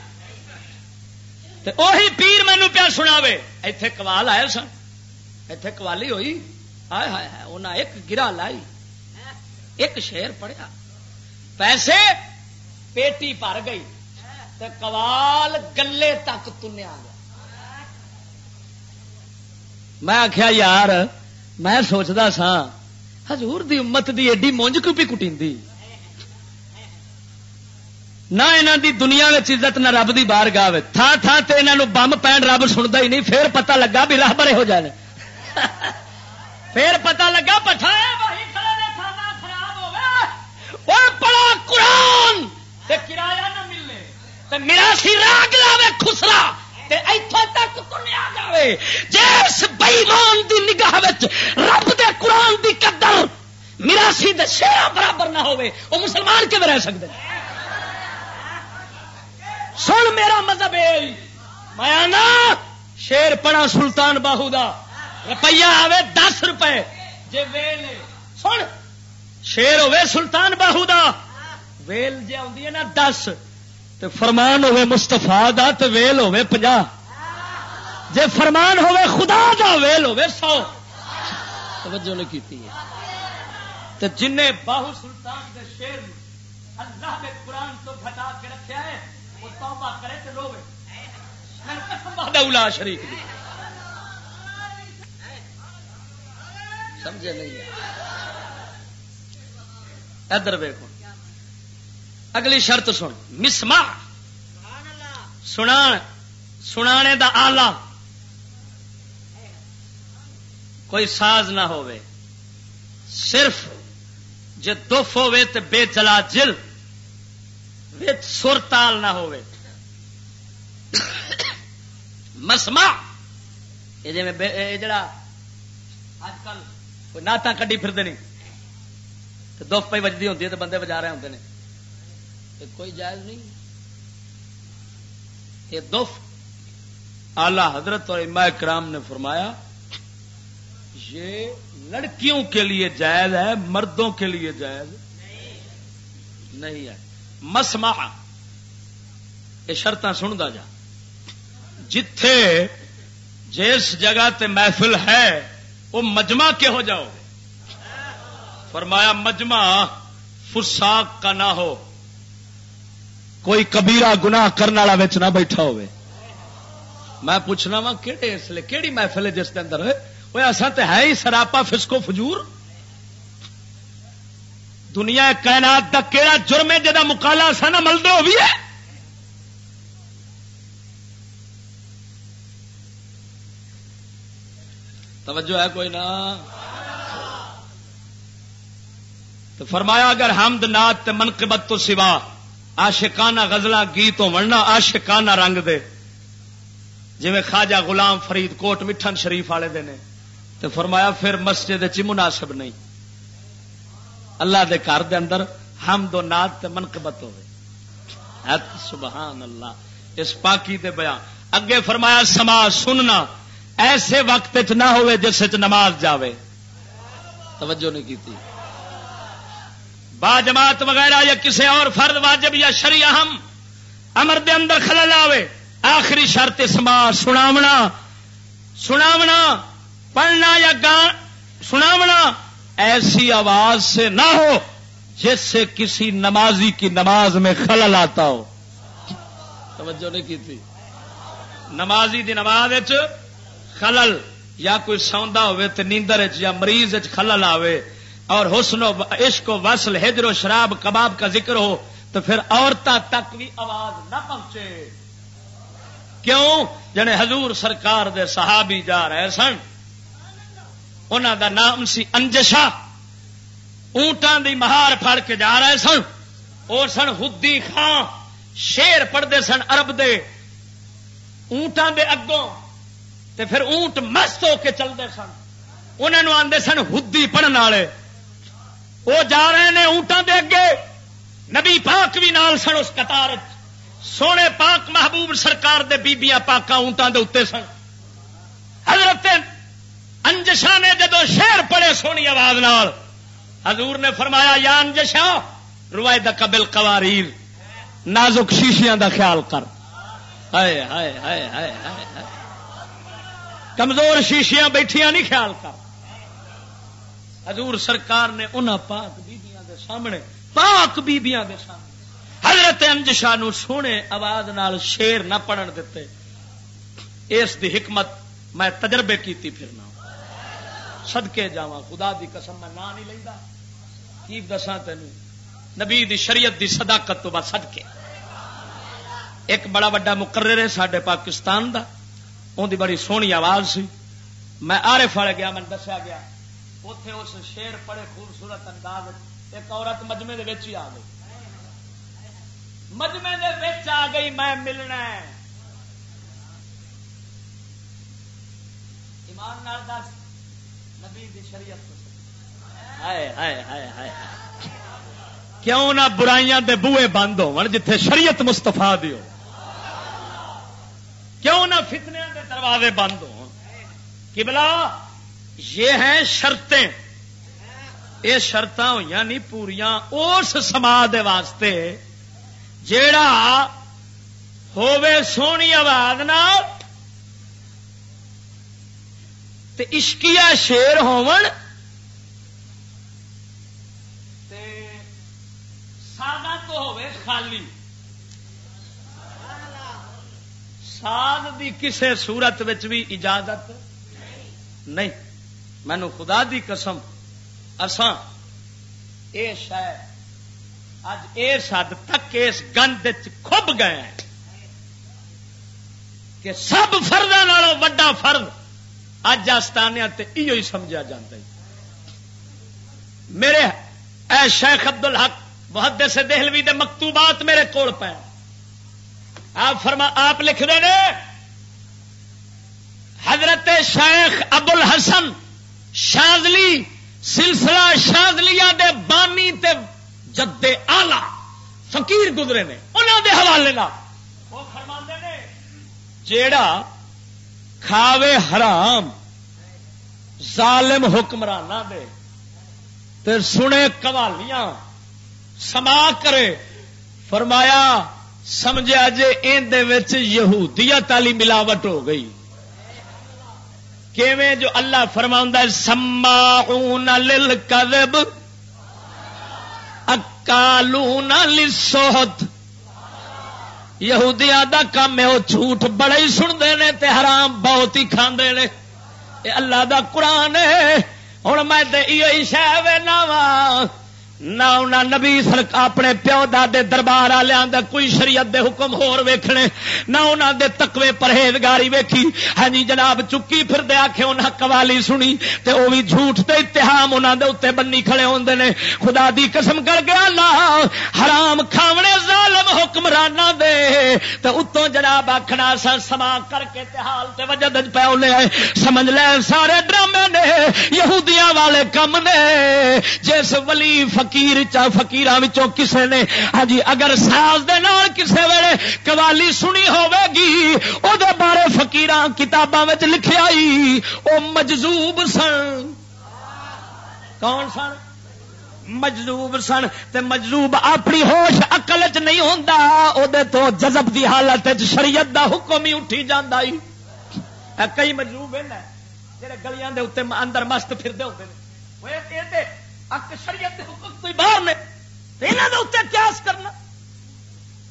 S1: پیر مینو پیا سناوے۔ ایتھے کوال آئے سن۔ اتے قوالی ہوئی آئے ہائے انہیں ایک گرا لائی ایک شیر پڑیا پیسے پیٹی پر گئی تو کوال گلے تک تنیا گیا میں آخیا یار میں سوچتا سا حضور دی امت دی ایڈی مونج کیوں بھی کٹی نہ یہاں دی دنیا میں عزت نہ رب دی باہر گاہ تھان تھان تے انہوں بم پین رب سنتا ہی نہیں پھر پتہ لگا بھی راہ بڑے ہو جانے پھر پتہ لگا پٹھا پڑا قرآن۔ کرایہ نہ ملے۔ میرا سی راگ لاوے خسرا۔ تک کنیا جس بئیمان دی نگاہ رب دے قرآن دی قدر، میرا سی شیرا برابر نہ ہوئے وہ مسلمان کے رہ سکتے سن میرا مذہب میں شیر پڑا سلطان باہو دا۔ روپیہ آوے دس روپے۔ جی ویل سن شیر ہوے سلطان باہو دا۔ ویل جی آدھی ہے نا دس تو فرمان ہوے مستفا دا تو ویل ہوے پنجا جے فرمان ہوے خدا دا ویل ہوے سو۔ توجہ نے کیتی ہے۔ جن باہو سلطان دے شیر اللہ کے قرآن تو گھٹا کے رکھا ہے وہ توبہ کرے تو لوگ اولا شریف دی۔ سمجھے نہیں ادھر ویکو اگلی شرط سن۔ مسما سنا سنانے دا آلہ۔ کوئی ساز نہ ہوئے صرف جے دف ہوے تو بے چلا جل۔ سر تال نہ ہوئے مسما یہ جڑا اج کل کوئی نعت کڈی پھرتے نہیں۔ دف پہ بجتی ہوتی ہے تو بندے بجا رہے ہوتے ہیں کوئی جائز نہیں۔ یہ دف آلہ حضرت اور اما کرام نے فرمایا، یہ لڑکیوں کے لیے جائز ہے، مردوں کے لیے جائز نہیں ہے۔ مسما یہ شرط سنتا جا۔ جتھے جس جگہ تے محفل ہے وہ مجمع کے ہو جاؤ۔ فرمایا مجمع فساق کا نہ ہو۔ کوئی کبیرا گنا کرنے والا نہ بیٹھا ہوئے۔ میں پوچھنا وا کہڑے اس لیے کہڑی محفل ہے جس کے اندر؟ وہ ایسا تو ہے ہی سراپا فسکو فجور۔ دنیا کائنات کا کہڑا جرم ہے جا مکالا سا نہ مل دو بھی ہے۔ توجہ ہے کوئی نہ تو فرمایا اگر حمد نات منقبت تو سوا آشکانہ غزلہ گیت ورنا آشکانہ رنگ دے۔ جی خواجہ غلام فرید کوٹ مٹھن شریف والے دے نے۔ تو فرمایا پھر مسجد چ مناسب نہیں۔ اللہ دے گھر دے اندر حمد و نات تے منقبت ہوئے۔ سبحان اللہ۔ اس پاکی دے بیان۔ اگے فرمایا سما سننا۔ ایسے وقت چ نہ ہوئے جس نماز جاوے۔ توجہ نہیں کی با جماعت وغیرہ یا کسی اور فرد واجب یا شری اہم امر دے اندر خلل آوے، آخری شرط اسما سناونا۔ سناونا، پڑھنا یا گان سناونا، ایسی آواز سے نہ ہو جس سے کسی نمازی کی نماز میں خلل آتا ہو۔ توجہ نہیں کی تھی نمازی دی نماز خلل یا کوئی سوندا ہوئے تو نیندر یا مریض خلل آوے اور حسن و عشق و وصل، ہجر و شراب، کباب کا ذکر ہو تو پھر عورتوں تک بھی آواز نہ پہنچے۔ کیوں؟ جنے حضور سرکار دے صحابی جا رہے سن۔ انہوں دا نام سی انجشا اونٹان دی مہار پھڑ کے جا رہے سن۔ اور سن ہدی خان، شیر پڑھتے سن ارب دے۔ اونٹان دے اگوں تے پھر اونٹ مست ہو کے چلتے سن۔ انہوں آدھے سن ہدی پڑھن والے۔ وہ جا رہے ہیں اونٹان دے اگے۔ نبی پاک بھی نال سن اس قطار سونے پاک محبوب سرکار دے بیبیاں پاکا اونٹان دے اتنے سن۔ حضرت انجشا نے جدو شیر پڑے سونی آواز نال، حضور نے فرمایا، یا انجشا روایت قبل قواریر، نازک شیشیاں دا خیال کر۔ ہائے ہائے ہائے ہائے ہائے۔ کمزور شیشیاں بیٹھیاں نہیں خیال کر۔ حضور سرکار نے ان پاک بیبیاں دے سامنے پاک بیبیاں دے سامنے حضرت انجشا نو سونے آواز نال شیر نہ پڑھن دیتے۔ اس دی حکمت میں تجربے کیتی پھرنا۔ سدکے جا خدا دی قسم میں نہ نہیں لینا کی دسا تین نبی دی شریعت دی صداقت تو بعد سدکے ایک بڑا وا مقرر ہے سڈے پاکستان دا۔ ان دی بڑی سونی آواز سی۔ میں آرے فڑ گیا، میں دسیا گیا۔ اتے اس شیر پڑے خوبصورت انداز ایک عورت مجمے دے ہی آ گئی۔ مجمے دے آ گئی، میں ملنا ایمان دس، نبی دی شریعت کیوں نہ برائیاں دے بوئے بند ہو جتھے شریعت مستفا دیو کیوں نہ فتنے دے دروازے بند ہو کبلا یہ ہیں شرطیں۔ یہ شرط ہوئی نہیں پوریا اس سما واسطے جیڑا ہووے سونی آواز عشقیا شیر ہون سادہ تو ہووے خالی۔ ساد دی کسے صورت بھی اجازت نہیں۔ مینو خدا دی قسم اسان اے شاید، اج اس حد تک اس گند کھب گئے ہیں کہ سب فردوں وڈا فرد اج آستانیا ہی سمجھا جاتا ہے۔ میرے اے شیخ ابد الحق بہت سے دہلوی دے مکتوبات میرے کول پے۔ آپ فرما آپ لکھ دے حضرت شیخ ابو الحسن شاذلی سلسلہ شاذلیہ دے بانی تے جدے آلہ فقیر گزرے نے انہوں دے حوالے وہ فرما نے جیڑا کھاوے حرام ظالم حکمران دے تے سنے قوالیاں سما کرے فرمایا سمجھا جے اندر یہودیت والی ملاوٹ ہو گئی۔ کیویں جو اللہ فرما سما لل کدب اکالون لسوت یہودیاں دا کام ہے، وہ جھوٹ بڑے ہی سنتے ہیں تے حرام بہت ہی کھاندے نے اے اللہ دا قرآن ہے ہوں میں شہ نواں نہ انہاں نبی سرک اپنے پیو دے دربار والوں دا کوئی شریعت دے حکم ہور ویکھنے، نہ انہاں دے تقوی پرہیزگاری ویکھی۔ ہاں جی جناب چکی پھر دے آکھے انہاں قوالی سنی، تے او بھی جھوٹ تے اتہام انہاں دے اوتے بنی کھڑے ہوندے نے۔ خدا دی قسم کر گیا اللہ حرام کھاونے ظالم حکمراناں دے۔ تے اتوں جناب آکھنا سا سما کر کے تے حال تے وجد پیو لے سمجھ لے سارے ڈرامے نے، یہودیاں والے کم نے۔ جس ولی فقیر فکیر چا فکیر کسے نے ہاں جی اگر ساز دے نال کسے ویلے قوالی سنی ہوے گی او دے بارے فکیر کتاباں لکھے آئی، او مجذوب سن۔ کون سن؟ مجذوب سن۔ تے مجذوب اپنی ہوش اقل چ نہیں ہوندا او دے تو جذب دی حالت شریعت دا حکم ہی اٹھی جاندا ہی۔ کئی مجذوب ہیں جڑے گلیاں دے اوتے اندر مست پھردے ہوندے نے۔ اوے شریعت حکم تو باہر نے قیاس کرنا۔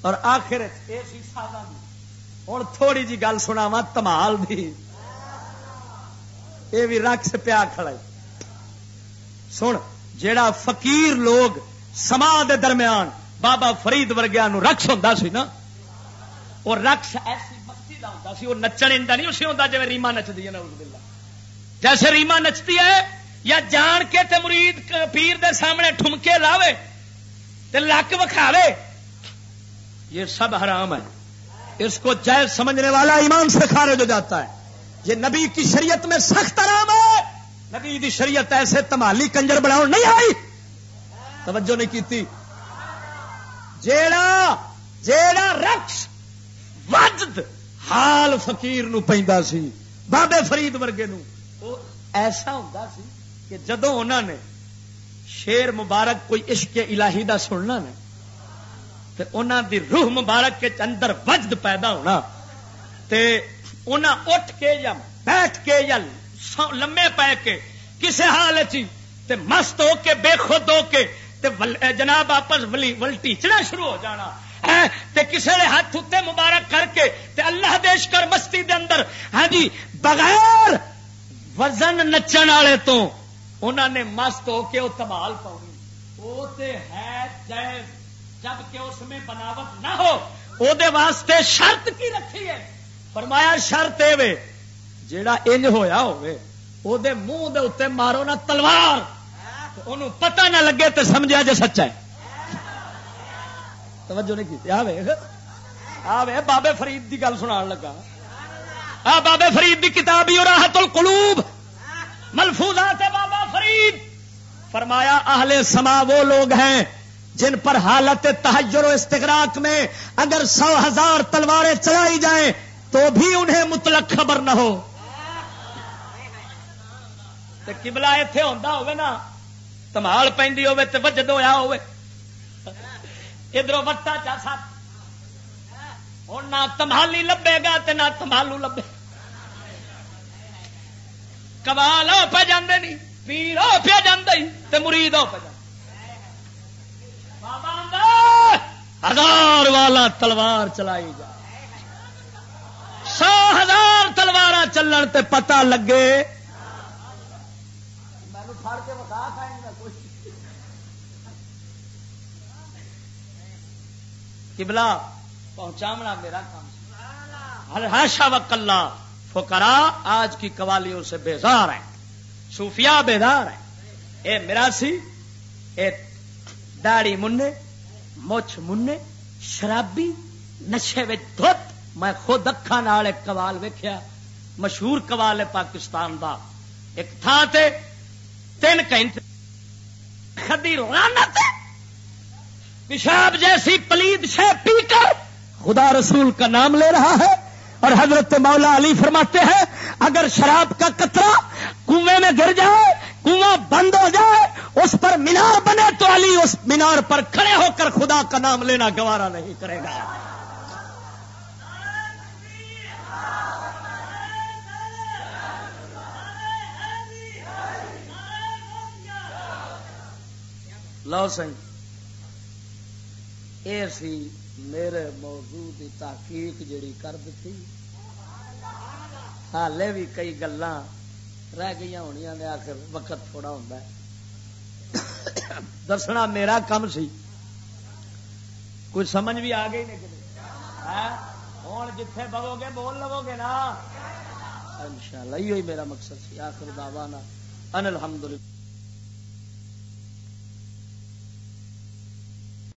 S1: اور آخر ہوں تھوڑی جی گل سنا وا تمال دی۔ یہ بھی رقص پیا کھڑا سن، جیڑا فقیر لوگ سما دے درمیان بابا فرید ورگیا نو رقص ہوں سی نا وہ رقص ایسی مستی کا ہوں سی وہ نچن نہیں اسی ہوتا جی ریما نچتی ہے جیسے ریما نچتی ہے یا جان کے تے مرید پیر دے سامنے ٹھمکے لاوے تے لک وکھاوے، یہ سب حرام ہے۔ اس کو جائز سمجھنے والا ایمان سے خارج ہو جاتا ہے۔ یہ نبی کی شریعت میں سخت حرام ہے۔ نبی دی شریعت ایسے تمالی کنجر بناؤ نہیں آئی۔ توجہ نہیں کی جیڑا جیڑا رقص، وجد حال فقیر نو پیندا سی، بابے فرید ورگے نو ایسا ہوں سی کہ جدو انہوں نے شیر مبارک کوئی عشق الہی دا سننا نے تے انہوں دی روح مبارک کے اندر وجد پیدا ہونا، تے انہوں اٹھ کے یا بیٹھ کے یا لمے پے کے کسے حال چی، تے مست ہو کے، بے خود ہو کے، تے جناب آپس ولی ولٹی ولٹیچنا شروع ہو جانا۔ تے کسے نے ہاتھ اتنے مبارک کر کے، تے اللہ دیش کر مستی دے اندر۔ ہاں جی بغیر وزن نچن والے تو انہوں نے مست ہو کے وہ تمال پاؤنی۔ وہ تے ہے جائز جبکہ اس میں بناوٹ نہ ہو وہ واسطے شرط کی رکھی ہے۔ فرمایا، شرط اے جیڑا انج ہویا ہوئے او دے منہ دے اتنے مارو نہ تلوار۔ انہوں پتہ نہ لگے تو سمجھا جے سچا ہے۔ توجہ نہیں کی آوے آوے بابے فرید دی گل سنا لگا۔ آ، بابے فرید دی کتاب ہی راحت القلوب۔ ملفوظات بابا فرید۔ فرمایا، اہل سما وہ لوگ ہیں جن پر حالت تحجر و استغراق میں اگر سو ہزار تلواریں چلائی جائیں تو بھی انہیں مطلق خبر نہ ہو۔ کبلا اتے ہوتا ہوگا نا تمال پہ وجد ہوا ہوئے ادھر وٹا چا سات ہوں نہ تمالی لبے گا نہ تمالو لبے۔ کمال پہ جانے نہیں پیر پہ جانے مرید ہو پہ ہزار والا تلوار چلائی جائے سو ہزار تلوار چلن تے پتا لگے۔ کبلا پہنچاونا میرا کام۔ ہر و کلا فکرا آج کی قوالیوں سے بیزار ہے صوفیاء بیدار ہے اے میرا سی اے داڑی مننے مچھ مننے شرابی نشے دھت۔ میں خود اکھا نال ایک کوال ویکیا مشہور کوال ہے پاکستان دا۔ ایک تھان تے تین گھنٹے خدی رانت پیشاب جیسی پلید شہ پی کر خدا رسول کا نام لے رہا ہے۔ اور حضرت مولا علی فرماتے ہیں، اگر شراب کا قطرہ کنویں میں گر جائے، کنواں بند ہو جائے، اس پر مینار بنے تو علی اس مینار پر کھڑے ہو کر خدا کا نام لینا گوارا نہیں کرے گا۔ لو سی اے سی میرے موضوع کی تحقیق جڑی کر دیتی حالے بھی کئی گلان رہ گئی ہونی نے، آخر وقت تھوڑا ہوں دسنا میرا کم سی۔ کوئی سمجھ بھی آ گئی نہیں؟ ہاں؟ ہوں جتھے بو گے بول لو گے نا۔ ان شاء اللہ میرا مقصد سی۔ آخر دعوانا، ان الحمدللہ۔